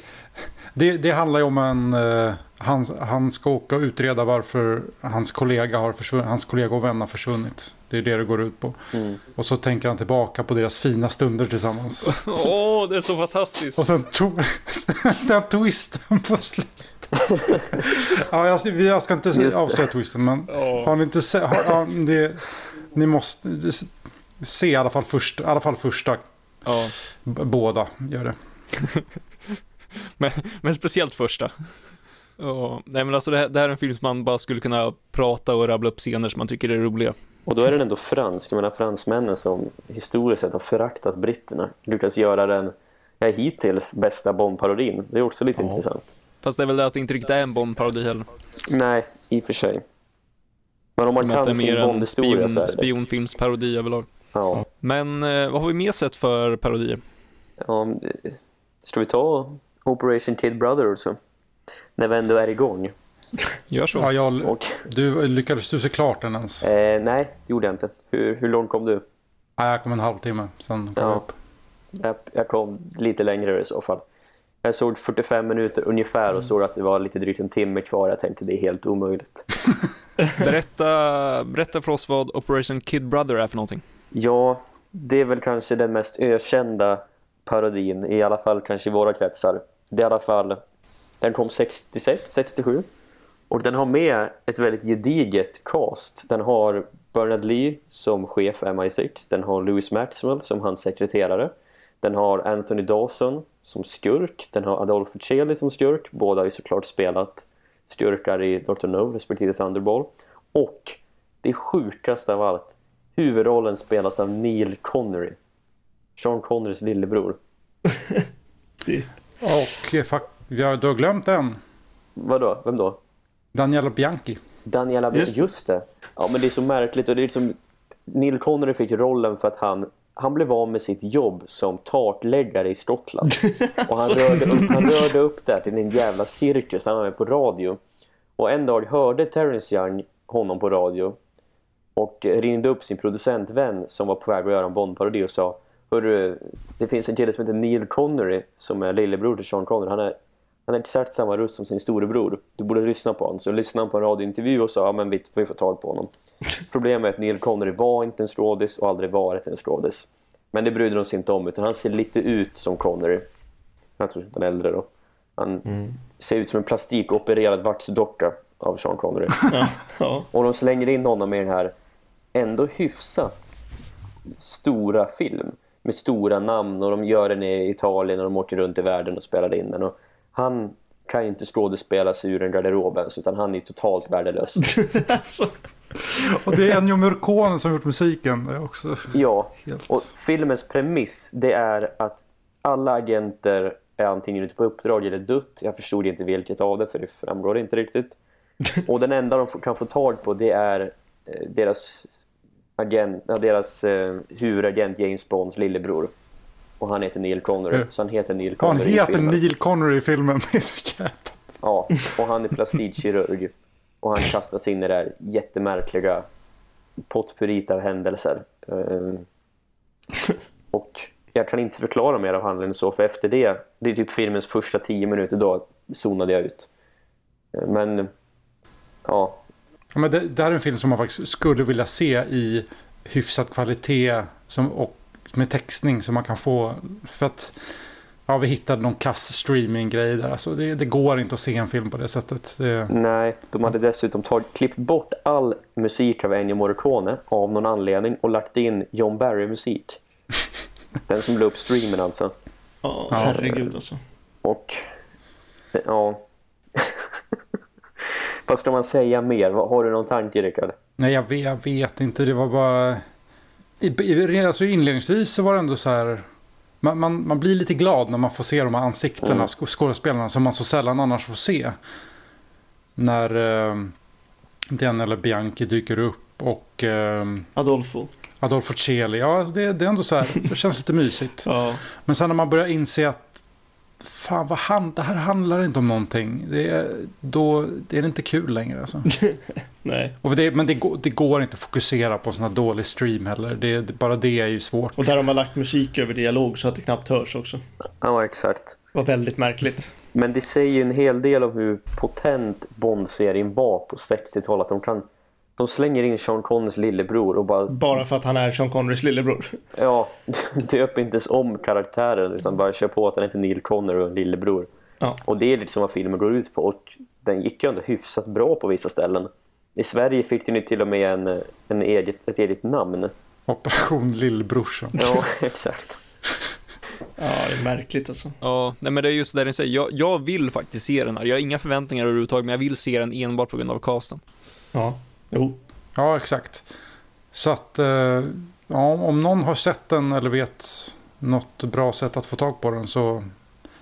Det, det handlar ju om en... eh, han, han ska åka och utreda varför hans kollega, har försvunnit, hans kollega och vän har försvunnit. Det är det det går ut på. Mm. Och så tänker han tillbaka på deras fina stunder tillsammans. Åh, det är så fantastiskt. Och sen tog den twisten på slutet. ja, jag, jag ska inte avslöja twisten, men Ja. har ni inte sett? Har, ja, det, ni måste se i alla fall, först, i alla fall första. Ja. Båda gör det. Men, men speciellt första. Ja, nej men alltså det här, det här är en film som man bara skulle kunna prata och rabbla upp scener som man tycker är roliga. Och då är den ändå fransk. Jag menar fransmännen som historiskt sett har föraktat britterna lyckas göra den ja, hittills bästa Bond-parodin. Det är också lite Ja. intressant. Fast det är väl det att det inte riktigt är en Bond-parodi heller. Nej, i och för sig. Men om man det kan är sin en Bond-historia så spion, är det. spionfilmsparodi överlag. Ja. Men eh, vad har vi mer sett för parodier? ja. eh, Ska vi ta Operation Kid Brother också? När vi ändå är igång. Gör så. Ja, jag, Och, du, lyckades du se klart den ens? eh, nej, det gjorde jag inte. Hur, hur långt kom du? Nej, jag kom en halvtimme, sen kom jag Ja. upp. Jag, jag kom lite längre i så fall. Jag såg 45 minuter ungefär Mm. och såg att det var lite drygt en timme kvar. Jag tänkte det är helt omöjligt. Berätta, berätta för oss vad Operation Kid Brother är för någonting. Ja, det är väl kanske den mest ökända parodin, i alla fall kanske i våra kretsar. Det är i alla fall, den kom 66, 67. Och den har med ett väldigt gediget cast. Den har Bernard Lee som chef för MI6. Den har Louis Maxwell som hans sekreterare. Den har Anthony Dawson som skurk. Den har Adolfo Celi som skurk. Båda har ju såklart spelat skurkar i Dr. No respektive Thunderball. Och det sjukaste av allt, huvudrollen spelas av Neil Connery. Sean Connerys lillebror. Det, Och eh, fuck, ja, du har glömt en. Vadå? Vem då? Daniela Bianchi. Daniela Just Just, det. det. Ja, men det är så märkligt och det är liksom Neil Connery fick rollen för att han han blev av med sitt jobb som takläggare i Skottland. Och han rörde, upp, han rörde upp där till en jävla cirkus. Han var med på radio. Och en dag hörde Terrence Young honom på radio och ringde upp sin producentvän som var på väg att göra en Bond-parodi och sa Hörru, det finns en kille som heter Neil Connery som är lillebror till Sean Connery. Han är, han är exakt samma röst som sin storebror. Du borde lyssna på honom. Så lyssnade han på en radiointervju och sa ja men vi får få tag på honom. Problemet är att Neil Connery var inte en skådis och aldrig varit en skådis. Men det brydde de sig inte om utan han ser lite ut som Connery. Han tror den äldre då. Han ser ut som en plastikopererad vaxdocka av Sean Connery. ja, ja. Och de slänger in honom i den här ändå hyfsat stora film med stora namn och de gör den i Italien och de åker runt i världen och spelar in den. Och han kan ju inte skådespela sig ur en garderob ens, utan han är totalt värdelös. alltså, Och det är Ennio Morricone som har gjort musiken. Också Ja, helt... och filmens premiss det är att alla agenter är antingen ute på uppdrag eller dött. Jag förstod inte vilket av det för det framgår inte riktigt. Och den enda de kan få tag på det är eh, deras agent, deras eh, huvudagent James Bonds lillebror. Och han heter Neil Connery. Mm. Så han heter Neil Han Connery i heter filmen. Neil Connery i filmen. Det är så jävla... Ja, och han är plastikkirurg. Och han kastas in i det här jättemärkliga potpurit av händelser. Eh, Och jag kan inte förklara mer av handlingen så, för efter det, det är typ filmens första tio minuter, då zonade jag ut. Men, ja, men det, det här är en film som man faktiskt skulle vilja se i hyfsad kvalitet som, och med textning som man kan få. För att ja, vi hittade någon kass streaminggrej där. Alltså det, det går inte att se en film på det sättet. Det, nej, de hade dessutom tagit, klippt bort all musik av Ennio Morricone av någon anledning och lagt in John Barry-musik. Den som la upp streamen alltså. ja, Ja. herregud alltså. Och ja. Vad ska man säga mer? Har du någon tanke Rickard? nej, jag vet, jag vet inte. Det var bara... I, i, alltså inledningsvis så var det ändå så här... Man, man, man blir lite glad när man får se de här ansiktena, Mm. sk- skådespelarna, som man så sällan annars får se. När eh, Daniela Bianchi dyker upp och... Eh, Adolfo. Adolfo Celi, ja det, det är ändå så här, det känns lite mysigt. Ja, Men sen när man börjar inse att fan vad han, det här handlar inte om någonting. Det är, då det är det inte kul längre alltså. Nej. Och det, men det, går- det går inte att fokusera på en sån här dålig stream heller. Det, det, bara det är ju svårt. Och där har man lagt musik över dialog så att det knappt hörs också. Ja, exakt. Det var väldigt märkligt. Men det säger ju en hel del om hur potent Bond-serien var på 60-talet. De, kan, de slänger in Sean Conners lillebror och bara Bara för att han är Sean Connerys lillebror. Ja, döp inte ens om karaktären utan bara kör på att han heter Neil Connor och en lillebror. Ja. Och det är liksom vad filmen går ut på och den gick ju ändå hyfsat bra på vissa ställen. I Sverige fick den ju till och med en, en eget, ett eget namn. Operation Lillbrorsan. Ja, exakt. Ja, det är märkligt alltså. Ja, nej men det är just det ni säger. Jag, jag vill faktiskt se den här. Jag har inga förväntningar överhuvudtaget, men jag vill se den enbart på grund av casten. Ja, jo. Ja, exakt. Så att eh, ja, om någon har sett den eller vet något bra sätt att få tag på den så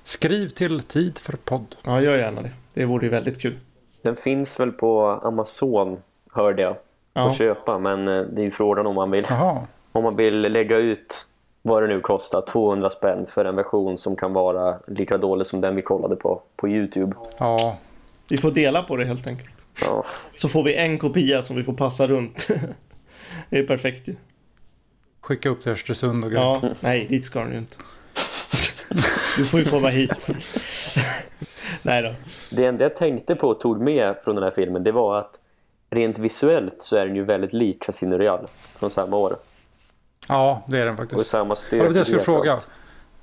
skriv till tid för podd. Ja, gör gärna det. Det vore ju väldigt kul. Den finns väl på Amazon, hörde jag, Ja, att köpa. Men eh, det är ju frågan om man vill, Jaha, om man vill lägga ut vad det nu kostar, 200 spänn för en version som kan vara lika dålig som den vi kollade på på Youtube. ja. vi får dela på det helt enkelt. Ja, Så får vi en kopia som vi får passa runt. det är perfekt ju. Skicka upp till Östersund och grejer. Ja, nej, dit ska den ju inte. Du får ju komma hit. nej då. Det enda jag tänkte på och tog med från den här filmen det var att rent visuellt så är den ju väldigt lik Casino Royale från samma år. Ja, det är den Och faktiskt. samma stöd. Ja, det jag skulle fråga.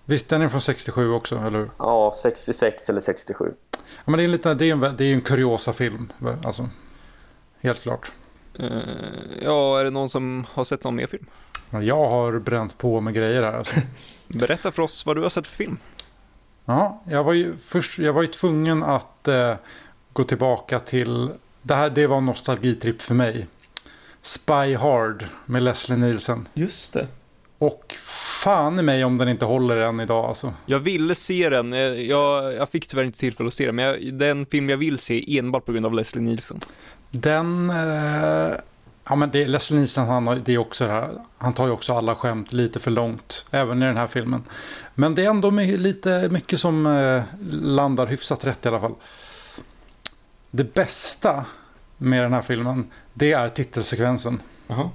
Visst, den är från 67 också, eller hur? Ja, 66 eller 67. Ja, men det är, en liten, det är, en, det är en kuriosa film. Alltså, helt klart. Eh, ja, är det någon som har sett någon mer film? Jag har bränt på med grejer här. Alltså. Berätta för oss vad du har sett för film. Ja, jag var ju, först, jag var ju tvungen att eh, gå tillbaka till... Det här det var en nostalgitripp för mig. Spy Hard med Leslie Nielsen. Just det. Och fan i mig om den inte håller än idag alltså. Jag ville se den, jag, jag fick tyvärr inte tillfälle att se den, men jag, den film jag vill se enbart på grund av Leslie Nielsen. Den... Eh, ja men det, Leslie Nielsen han, har- det är också det här, han tar ju också alla skämt lite för långt. Även i den här filmen. Men det är ändå my- lite mycket som eh, landar hyfsat rätt i alla fall. Det bästa med den här filmen, det är titelsekvensen. Jaha.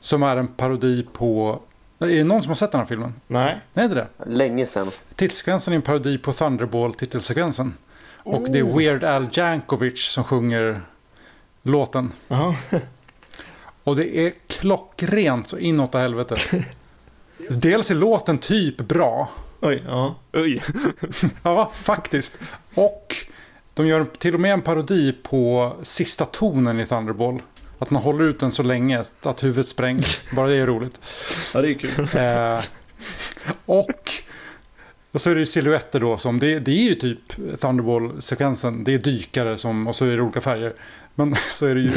Som är en parodi på... Är det någon som har sett den här filmen? Nej. Nej, det är det. Länge sedan. Titelsekvensen är en parodi på Thunderball-titelsekvensen. Och det är Oh. Weird Al Jankovic som sjunger låten. Jaha. Och det är klockrent så inåt i helvete. Dels är låten typ bra. Oj, ja. Oj, Ja, faktiskt. Och de gör till och med en parodi på sista tonen i Thunderball. Att man håller ut den så länge att huvudet sprängs. Bara det är roligt. Ja, det är kul. Eh, och, och så är det ju silhuetter då som, det, det är ju typ Thunderball-sekvensen. Det är dykare som, och så är det olika färger. Men så är det ju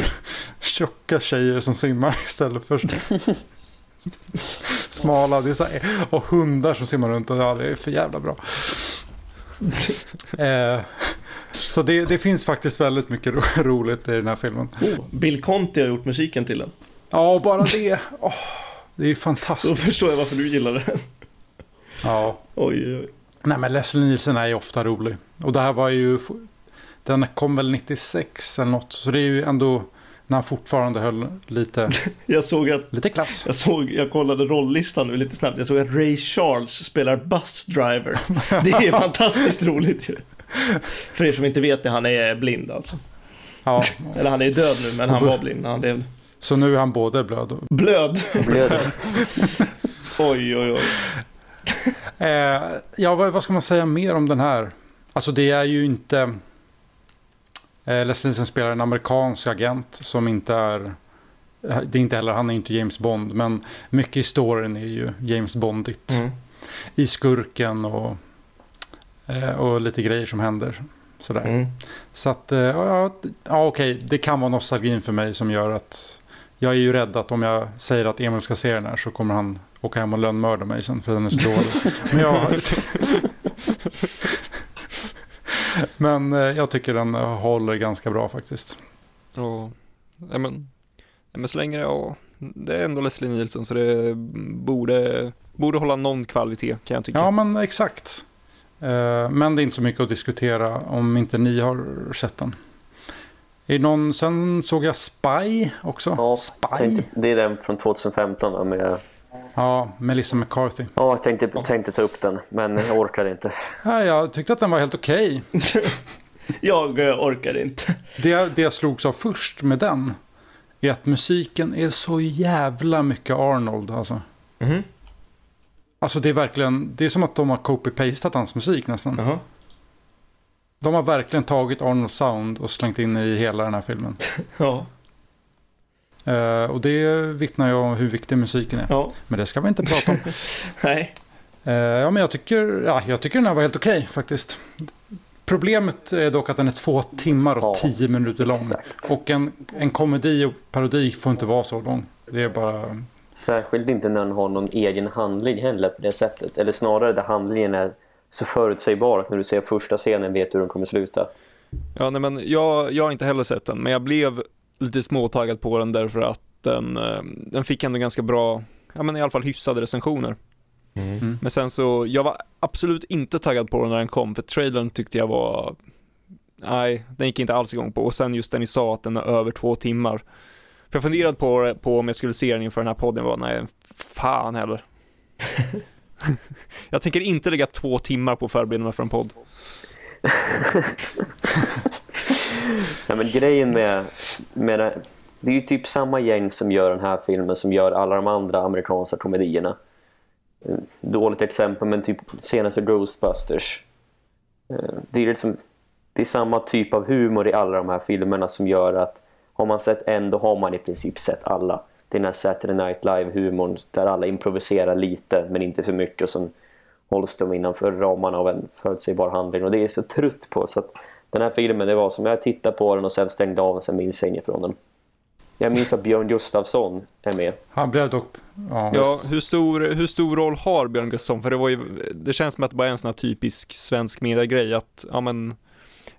tjocka tjejer som simmar istället för smala. Det är så här, och hundar som simmar runt och ja, det är för jävla bra. Eh, så det, det finns faktiskt väldigt mycket ro, roligt i den här filmen. Oh, Bill Conti har gjort musiken till den. Ja, bara det. åh, det är ju Då fantastiskt. förstår jag varför du gillar den. Ja. Oj, oj. Nej men Leslie Nielsen är ju ofta rolig. Och det här var ju... Den kom väl 96 eller något. Så det är ju ändå när han fortfarande höll lite, Jag såg att lite klass. jag, såg, jag kollade rolllistan nu lite snabbt. Jag såg att Ray Charles spelar bus driver. Det är fantastiskt roligt ju. För er som inte vet det, han är blind alltså. Ja, Eller han är död nu, men han var blind när han levde. så nu är han både blöd och... Blöd. Blöd. Oj, oj, oj. Eh, ja, vad, vad ska man säga mer om den här? Alltså det är ju inte... Eh, Leslie spelar en amerikansk agent som inte är... Det är inte heller, han är inte James Bond. Men mycket i storyn är ju James Bondigt. Mm. i skurken och, och lite grejer som händer. Sådär. Mm. Så att, eh, ja, ja okej, det kan vara nostalgin för mig som gör att jag är ju rädd att om jag säger att Emil ska se den här så kommer han åka hem och lönnmörda mig sen för den är så dålig. Men jag, men eh, jag tycker den eh, håller ganska bra faktiskt. ja men, ja, men så länge det, ja, det är ändå Leslie Nielsen så det borde, borde hålla någon kvalitet kan jag tycka. Ja men exakt. Eh, men det är inte så mycket att diskutera om inte ni har sett den. Är någon, sen såg jag Spy också. Ja, Spy? tänkte, det är den från 2015 då, med, Ja, Melissa McCarthy. ja, jag tänkte, tänkte ta upp den men jag orkade inte. Ja, jag tyckte att den var helt okej. Jag eh, orkar inte. Det, det jag slogs av först med den är att musiken är så jävla mycket Arnold. Alltså, Mhm. Alltså det är verkligen, det är som att de har copy-pastat hans musik nästan. Jaha. De har verkligen tagit Arnold Sound och slängt in i hela den här filmen. Ja. Eh, och det vittnar ju om hur viktig musiken är. Ja. Men det ska vi inte prata om. Nej. Eh, ja, men jag tycker, ja, jag tycker den här var helt okej faktiskt. Problemet är dock att den är två timmar och Ja, tio minuter lång. exakt. Och en, en komedi och parodi får inte vara så lång. Det är bara... Särskilt inte när den har någon egen handling heller på det sättet. Eller snarare där handlingen är så förutsägbar att när du ser första scenen vet du hur den kommer sluta. Ja, nej, men jag, jag har inte heller sett den, men jag blev lite småtaggad på den därför att den, eh, den fick ändå ganska bra, ja men i alla fall hyfsade recensioner. Mm. Men sen så, jag var absolut inte taggad på den när den kom, för trailern tyckte jag var, nej, den gick inte alls igång på. Och sen just den ni sa att den är över två timmar. För jag funderade på, på om jag skulle se den inför den här podden, var nej, fan heller. jag tänker inte lägga två timmar på att förbereda mig för en podd. Ja, men grejen med, med det, det är ju typ samma gäng som gör den här filmen som gör alla de andra amerikanska komedierna. Dåligt exempel men typ senaste Ghostbusters. Eh, Det är, liksom, det är samma typ av humor i alla de här filmerna som gör att har man sett en då har man i princip sett alla. Det är den här Saturday Night Live-humorn där alla improviserar lite men inte för mycket och sen hålls de innanför ramarna av en förutsägbar handling och det är så trött på så att den här filmen det var som jag tittade på den och sen stängde av den sen minns jag inget från den. Jag minns att Björn Gustafsson är med. Han blev dock... Ja, Ja, hur stor, hur stor roll har Björn Gustafsson? För det var ju, det känns som att det bara är en sån här typisk svensk mediegrej att, ja men,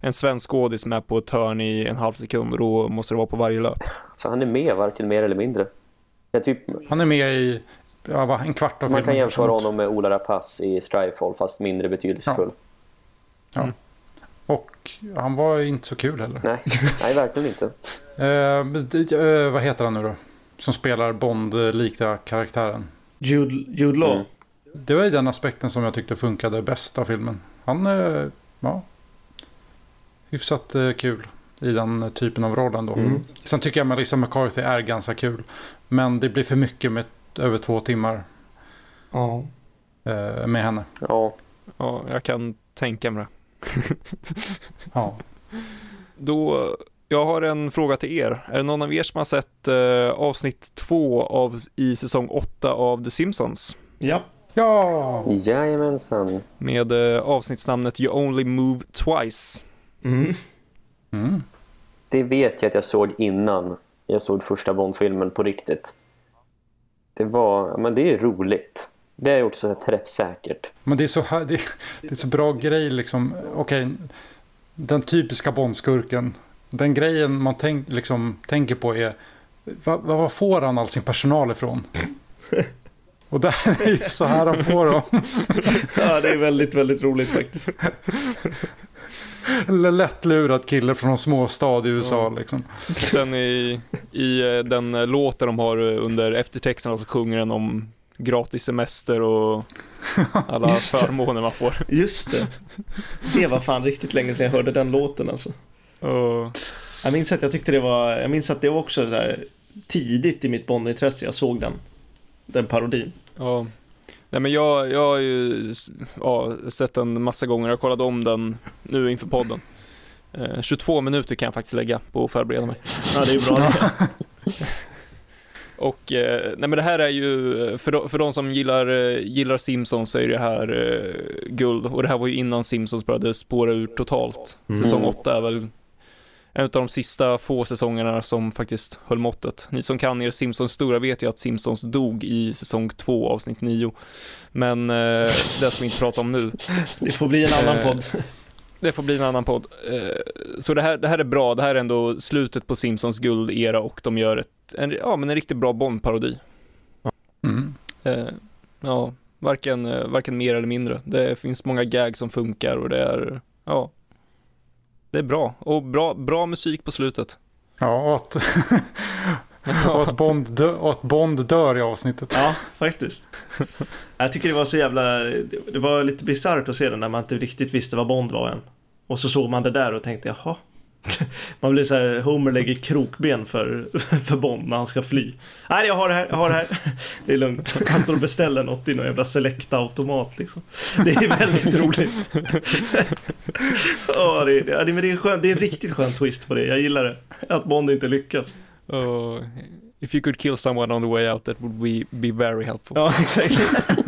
en svensk skådis med på ett hörn i en halv sekund och då måste det vara på varje löp. Så han är med varken mer eller mindre. Typ, Han är med i ja, va, en kvart av filmen. man kan jämföra honom med Ola Rapace i Strifefall fast mindre betydelsefull. Och han var inte så kul heller. Nej, nej, verkligen inte. Eh, eh, vad heter han nu då? Som spelar Bond-liknliga karaktären. Jude, Jude Law. Mm. Det var ju den aspekten som jag tyckte funkade bäst av filmen. Han, eh, ja, hyfsat eh, kul i den typen av roll ändå. Mm. Sen tycker jag Melissa McCarthy är ganska kul. Men det blir för mycket med över två timmar Ja. eh, med henne. Ja, Ja, jag kan tänka mig det. Ja. Då, jag har en fråga till er. Är det någon av er som har sett eh, avsnitt två av, i säsong åtta av The Simpsons? Ja. ja! jajamensan. Med eh, avsnittsnamnet You Only Move Twice. Mm. Mm. Det vet jag att jag såg innan jag såg första Bond-filmen på riktigt. Det var, men det är roligt. Det har gjort så här träffsäkert. Men det är så, här, det, det är så bra grej liksom. Okej, den typiska Bondskurken. Den grejen man tänk, liksom, tänker på är var, var får han all sin personal ifrån? Och det är ju så här han får dem. ja, det är väldigt, väldigt roligt faktiskt. Lättlurad kille från en småstad i USA liksom. Sen i, i eh, den eh, låten de har eh, under eftertexterna så sjunger den om gratis semester och alla förmåner man får. Just det. Det var fan riktigt länge sedan jag hörde den låten alltså. Och, Jag minns att jag tyckte det var, jag minns att det var också där tidigt i mitt Bondintresse jag såg den. Den parodin. ja. Nej men jag, jag har ju ja, sett den massa gånger, jag kollade om den nu inför podden. Eh, 22 minuter kan jag faktiskt lägga på att förbereda mig. Ja, det är ju bra det. Och eh, nej men det här är ju, eh, för de, för de som gillar, eh, gillar Simpsons så är det här eh, guld. Och det här var ju innan Simpsons började spåra ur totalt. Mm. Säsong 8 är väl en av de sista få säsongerna som faktiskt höll måttet. Ni som kan er Simpsons stora vet ju att Simpsons dog i säsong 2 avsnitt 9. Men eh, det ska vi inte prata om nu. Det får bli en annan Eh, podd. Det får bli en annan podd. Eh, Så det här, det här är bra. Det här är ändå slutet på Simpsons guldera och de gör ett, en, ja, men en riktigt bra Bond-parodi. Mm. Eh, ja, varken, eh, varken mer eller mindre. Det finns många gag som funkar och det är, ja, det är bra. Och bra, bra musik på slutet. Ja, och att, och att, Bond, dö, och att Bond dör i avsnittet. Ja, faktiskt. Jag tycker det var så jävla... Det var lite bisarrt att se den när man inte riktigt visste vad Bond var än. Och så såg man det där och tänkte jaha. Man blir så här, Homer lägger krokben för, för Bond när han ska fly. Nej, jag har det här, jag har det här. Det är lugnt. Han står och beställer något i någon jävla Selecta-automat liksom. Det är väldigt roligt. Ja, det, är, det, men det, är skön, det är en riktigt skön twist på det. Jag gillar det. Att Bond inte lyckas. Uh, if you could kill someone on the way out that would be, be very helpful. Ja, exakt.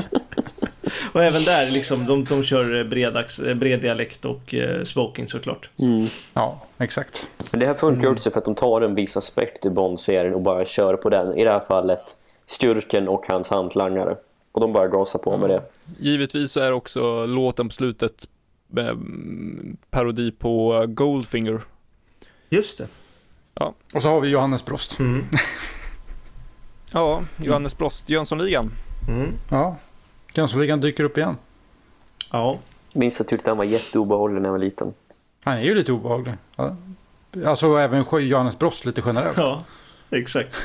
Och även där, liksom, de, de kör bredax, bred dialekt och eh, smoking såklart. Mm. Ja, exakt. Men det här funkar också för att de tar en viss aspekt i Bond-serien och bara kör på den. I det här fallet styrken och hans hantlangare. Och de bara gasar på med det. Givetvis så är också låten på slutet eh, parodi på Goldfinger. Just det. Och så har vi Johannes Brost. Mm. Ja, Johannes Brost, Jönssonligan. Mm. Ja, Jönssonligan dyker upp igen. Ja. Minns jag tyckte han var jätteobehaglig när jag var liten. Han är ju lite obehaglig. Ja. Alltså även Johannes Brost lite generellt. ja, exakt.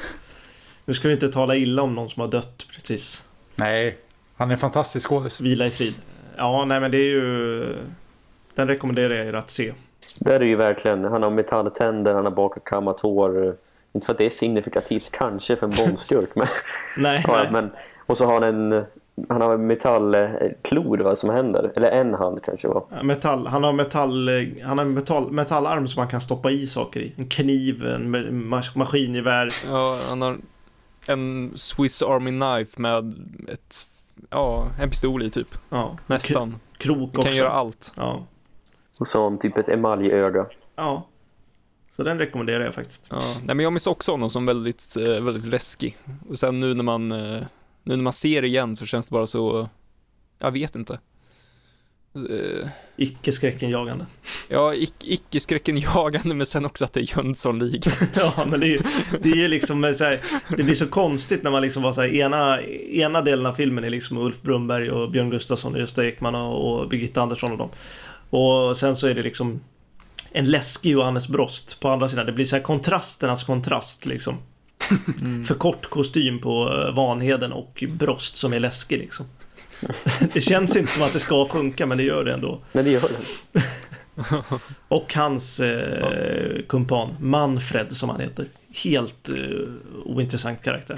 Nu ska vi inte tala illa om någon som har dött precis. Nej, han är en fantastisk skådis. Vila i frid. Ja, nej men det är ju... Den rekommenderar jag er att se. Där är ju verkligen, han har metalltänder, han har bakåtkammat hår. Inte för att det är signifikativt kanske för en Bondskurk. men, Nej, ja, nej. men, och så har han en han har metallklor vad som händer. Eller en hand kanske var. Metall, han har metall, han har metall, metallarm som man kan stoppa i saker i. En kniv, en ma- maskingevär. Ja, han har en Swiss Army Knife med ett, ja, en pistol i typ. Ja, Nästan. Krok kan också. göra allt. Ja. Och så han typ ett emaljöga. ja. Så den rekommenderar jag faktiskt. Ja, nej men jag minns också honom som väldigt, eh, väldigt läskig. Och sen nu när man, eh, nu när man ser det igen så känns det bara så, jag vet inte. Eh, Icke skräckenjagande. Ja, ic- icke-skräckenjagande men sen också att det är Jönssonligan. Ja, men det är, det är ju liksom så här, det blir så konstigt när man liksom var så här, ena, ena delen av filmen är liksom Ulf Brunberg och Björn Gustafsson och Gösta Ekman och, och Birgitta Andersson och dem. Och sen så är det liksom en läskig Johannes Brost på andra sidan. Det blir så här kontrasternas kontrast liksom. För kort kostym på eh, Vanheden och Brost som är läskig liksom. Det känns inte som att det ska funka men det gör det ändå. Men det gör det. Och hans eh, kumpan Manfred som han heter. Helt eh, ointressant karaktär.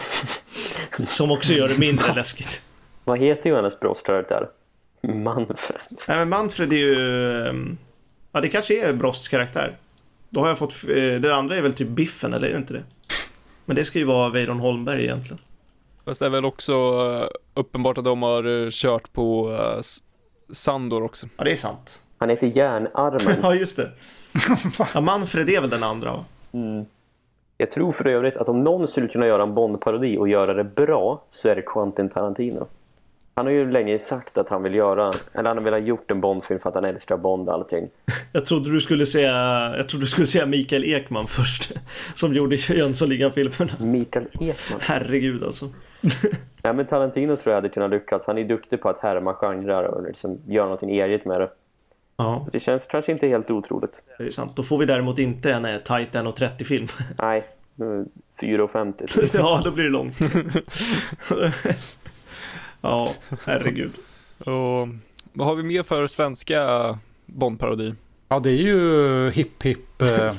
Som också gör det mindre läskigt. Vad heter Johannes Brost karaktär? Manfred. Nej men Manfred är ju... eh, Ja det kanske är Brosts karaktär. Då har jag fått... eh, Det andra är väl typ Biffen eller är det inte det? Men det ska ju vara Weiron Holmberg egentligen. Fast det är väl också eh, uppenbart att de har eh, kört på eh, Sandor också. Ja det är sant. Han heter Järnarmen. Ja just det. Ja Manfred är väl den andra va? Mm. Jag tror för övrigt att om någon skulle kunna göra en Bond-parodi och göra det bra så är det Quentin Tarantino. Han har ju länge sagt att han vill göra, eller han har velat gjort en Bond-film för att han älskar Bond och allting. Jag trodde du skulle säga... Jag trodde du skulle säga Mikael Ekman först. Som gjorde Jönssonligan-filmerna. Mikael Ekman. Herregud alltså. Ja, men Tarantino tror jag hade kunnat lyckas. Han är duktig på att härma genrer och liksom göra något eget med det. Ja, Det känns kanske inte helt otroligt. det är sant. Då får vi däremot inte en tight 1.30 film. Nej, nu är 4,50 typ. ja, då blir det långt. Ja, herregud. Och vad har vi mer för svenska Bond-parodi? Ja, det är ju hipp hipp eh,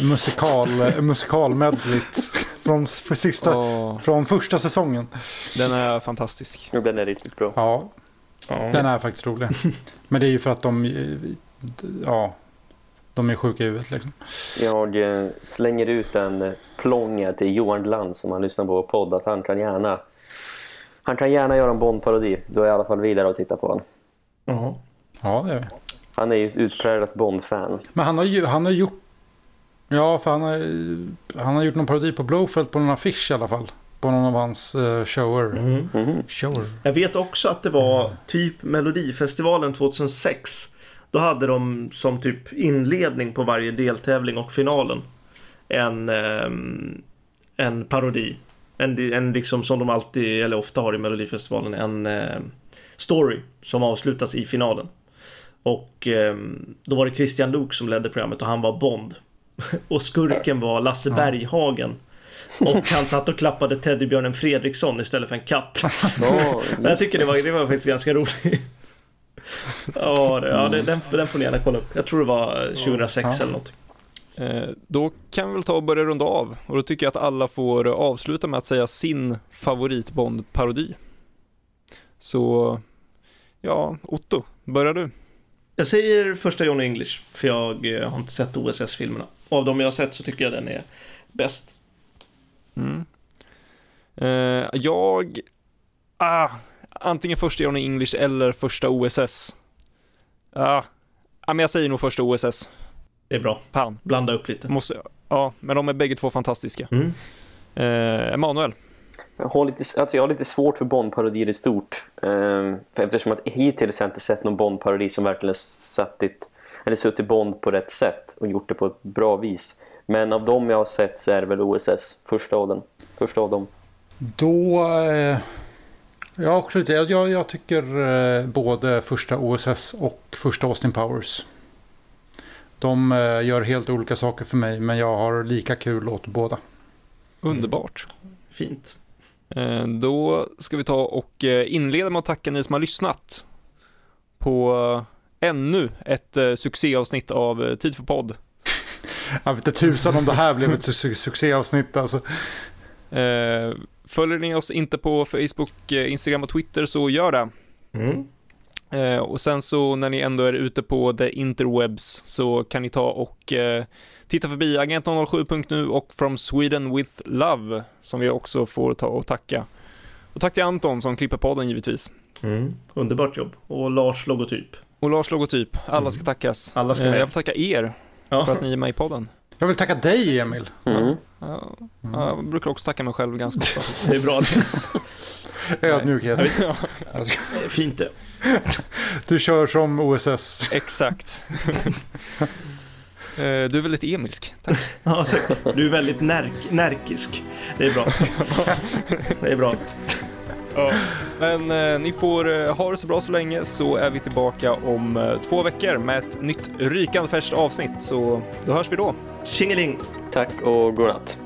musikal, eh, musikalmedligt från, för sista, Åh, från första säsongen. den är fantastisk. Och Den är riktigt bra. Ja, den är faktiskt rolig. Men det är ju för att de, eh, ja, de är sjuka i huvudet liksom. Jag eh, slänger ut en plånga till Johan Glans som han lyssnar på podd att han kan gärna han kan gärna göra en Bond-parodi. Då är jag i alla fall vidare och titta på honom. Ja. Ja, det är vi. Han är ju ett utpräglat Bond-fan. Men han har ju han har gjort, ja, för han har, han har gjort någon parodi på Blowfelt på någon affisch i alla fall. På någon av hans eh, shower. Mm. Mhm. shower. Jag vet också att det var typ Melodifestivalen 2006. Då hade de som typ inledning på varje deltävling och finalen en, ehm, en parodi. En, en liksom som de alltid, eller ofta har i Melodifestivalen, en eh, story som avslutas i finalen. Och eh, då var det Christian Luuk som ledde programmet och han var Bond. och skurken var Lasse Berghagen. Och han satt och klappade teddybjörnen Fredriksson istället för en katt. Ja, jag tycker det var, det var faktiskt ganska roligt. ja, det, ja det, den, den får ni gärna kolla upp. Jag tror det var 2006 Ja. eller något. Eh, då kan vi väl ta och börja runda av och då tycker jag att alla får avsluta med att säga sin favorit Bond-parodi. Så, ja, Otto, börjar du? Jag säger första Johnny English, för jag eh, har inte sett OSS-filmerna. Av de jag har sett så tycker jag den är bäst. Mm. Eh, jag, ah, antingen första Johnny English eller första OSS. Ah, ah, men jag säger nog första OSS. Det är bra. Fan, Blanda upp lite. måste, ja, men de är bägge två fantastiska. Mm. Eh, Emanuel, Jag har lite, alltså jag har lite svårt för Bond-parodier i stort. För eftersom att hittills har jag inte sett någon Bond-parodi som verkligen satt ett, eller suttit Bond på rätt sätt och gjort det på ett bra vis. Men av dem jag har sett så är det väl OSS, första av, den, första av dem. Då... Eh, jag, också lite, jag, jag, jag tycker eh, både första OSS och första Austin Powers. De eh, gör helt olika saker för mig men jag har lika kul åt båda. underbart. Fint. Eh, Då ska vi ta och eh, inleda med att tacka ni som har lyssnat på ännu ett succéavsnitt av Tid för podd. Jag vet inte tusan om det här blev ett su- succéavsnitt alltså. Följer ni oss inte på Facebook, Instagram och Twitter så gör det. Mm. Eh, Och sen så när ni ändå är ute på the interwebs så kan ni ta och eh, titta förbi agent007.nu och From Sweden with Love som vi också får ta och tacka. Och tack till Anton som klipper podden givetvis. Mm. Underbart jobb. Och Lars logotyp. Och Lars logotyp, alla ska tackas. Alla ska Eh. Jag vill tacka er Ja. för att ni är med i podden. Jag vill tacka dig Emil. Mm. Ja, ja, jag brukar också tacka mig själv ganska ofta. Det är bra. Ödmjukhet. Det är Fint det. Du kör som OSS. Exakt. Eh, Du är väldigt emilsk, tack. Ja, tack. Du är väldigt närk, närkisk. Det är bra. Det är bra. Men eh, ni får eh, ha det så bra så länge så är vi tillbaka om eh, två veckor med ett nytt rykande färskt avsnitt. Så då hörs vi då. Tjingeling! Tack och godnatt.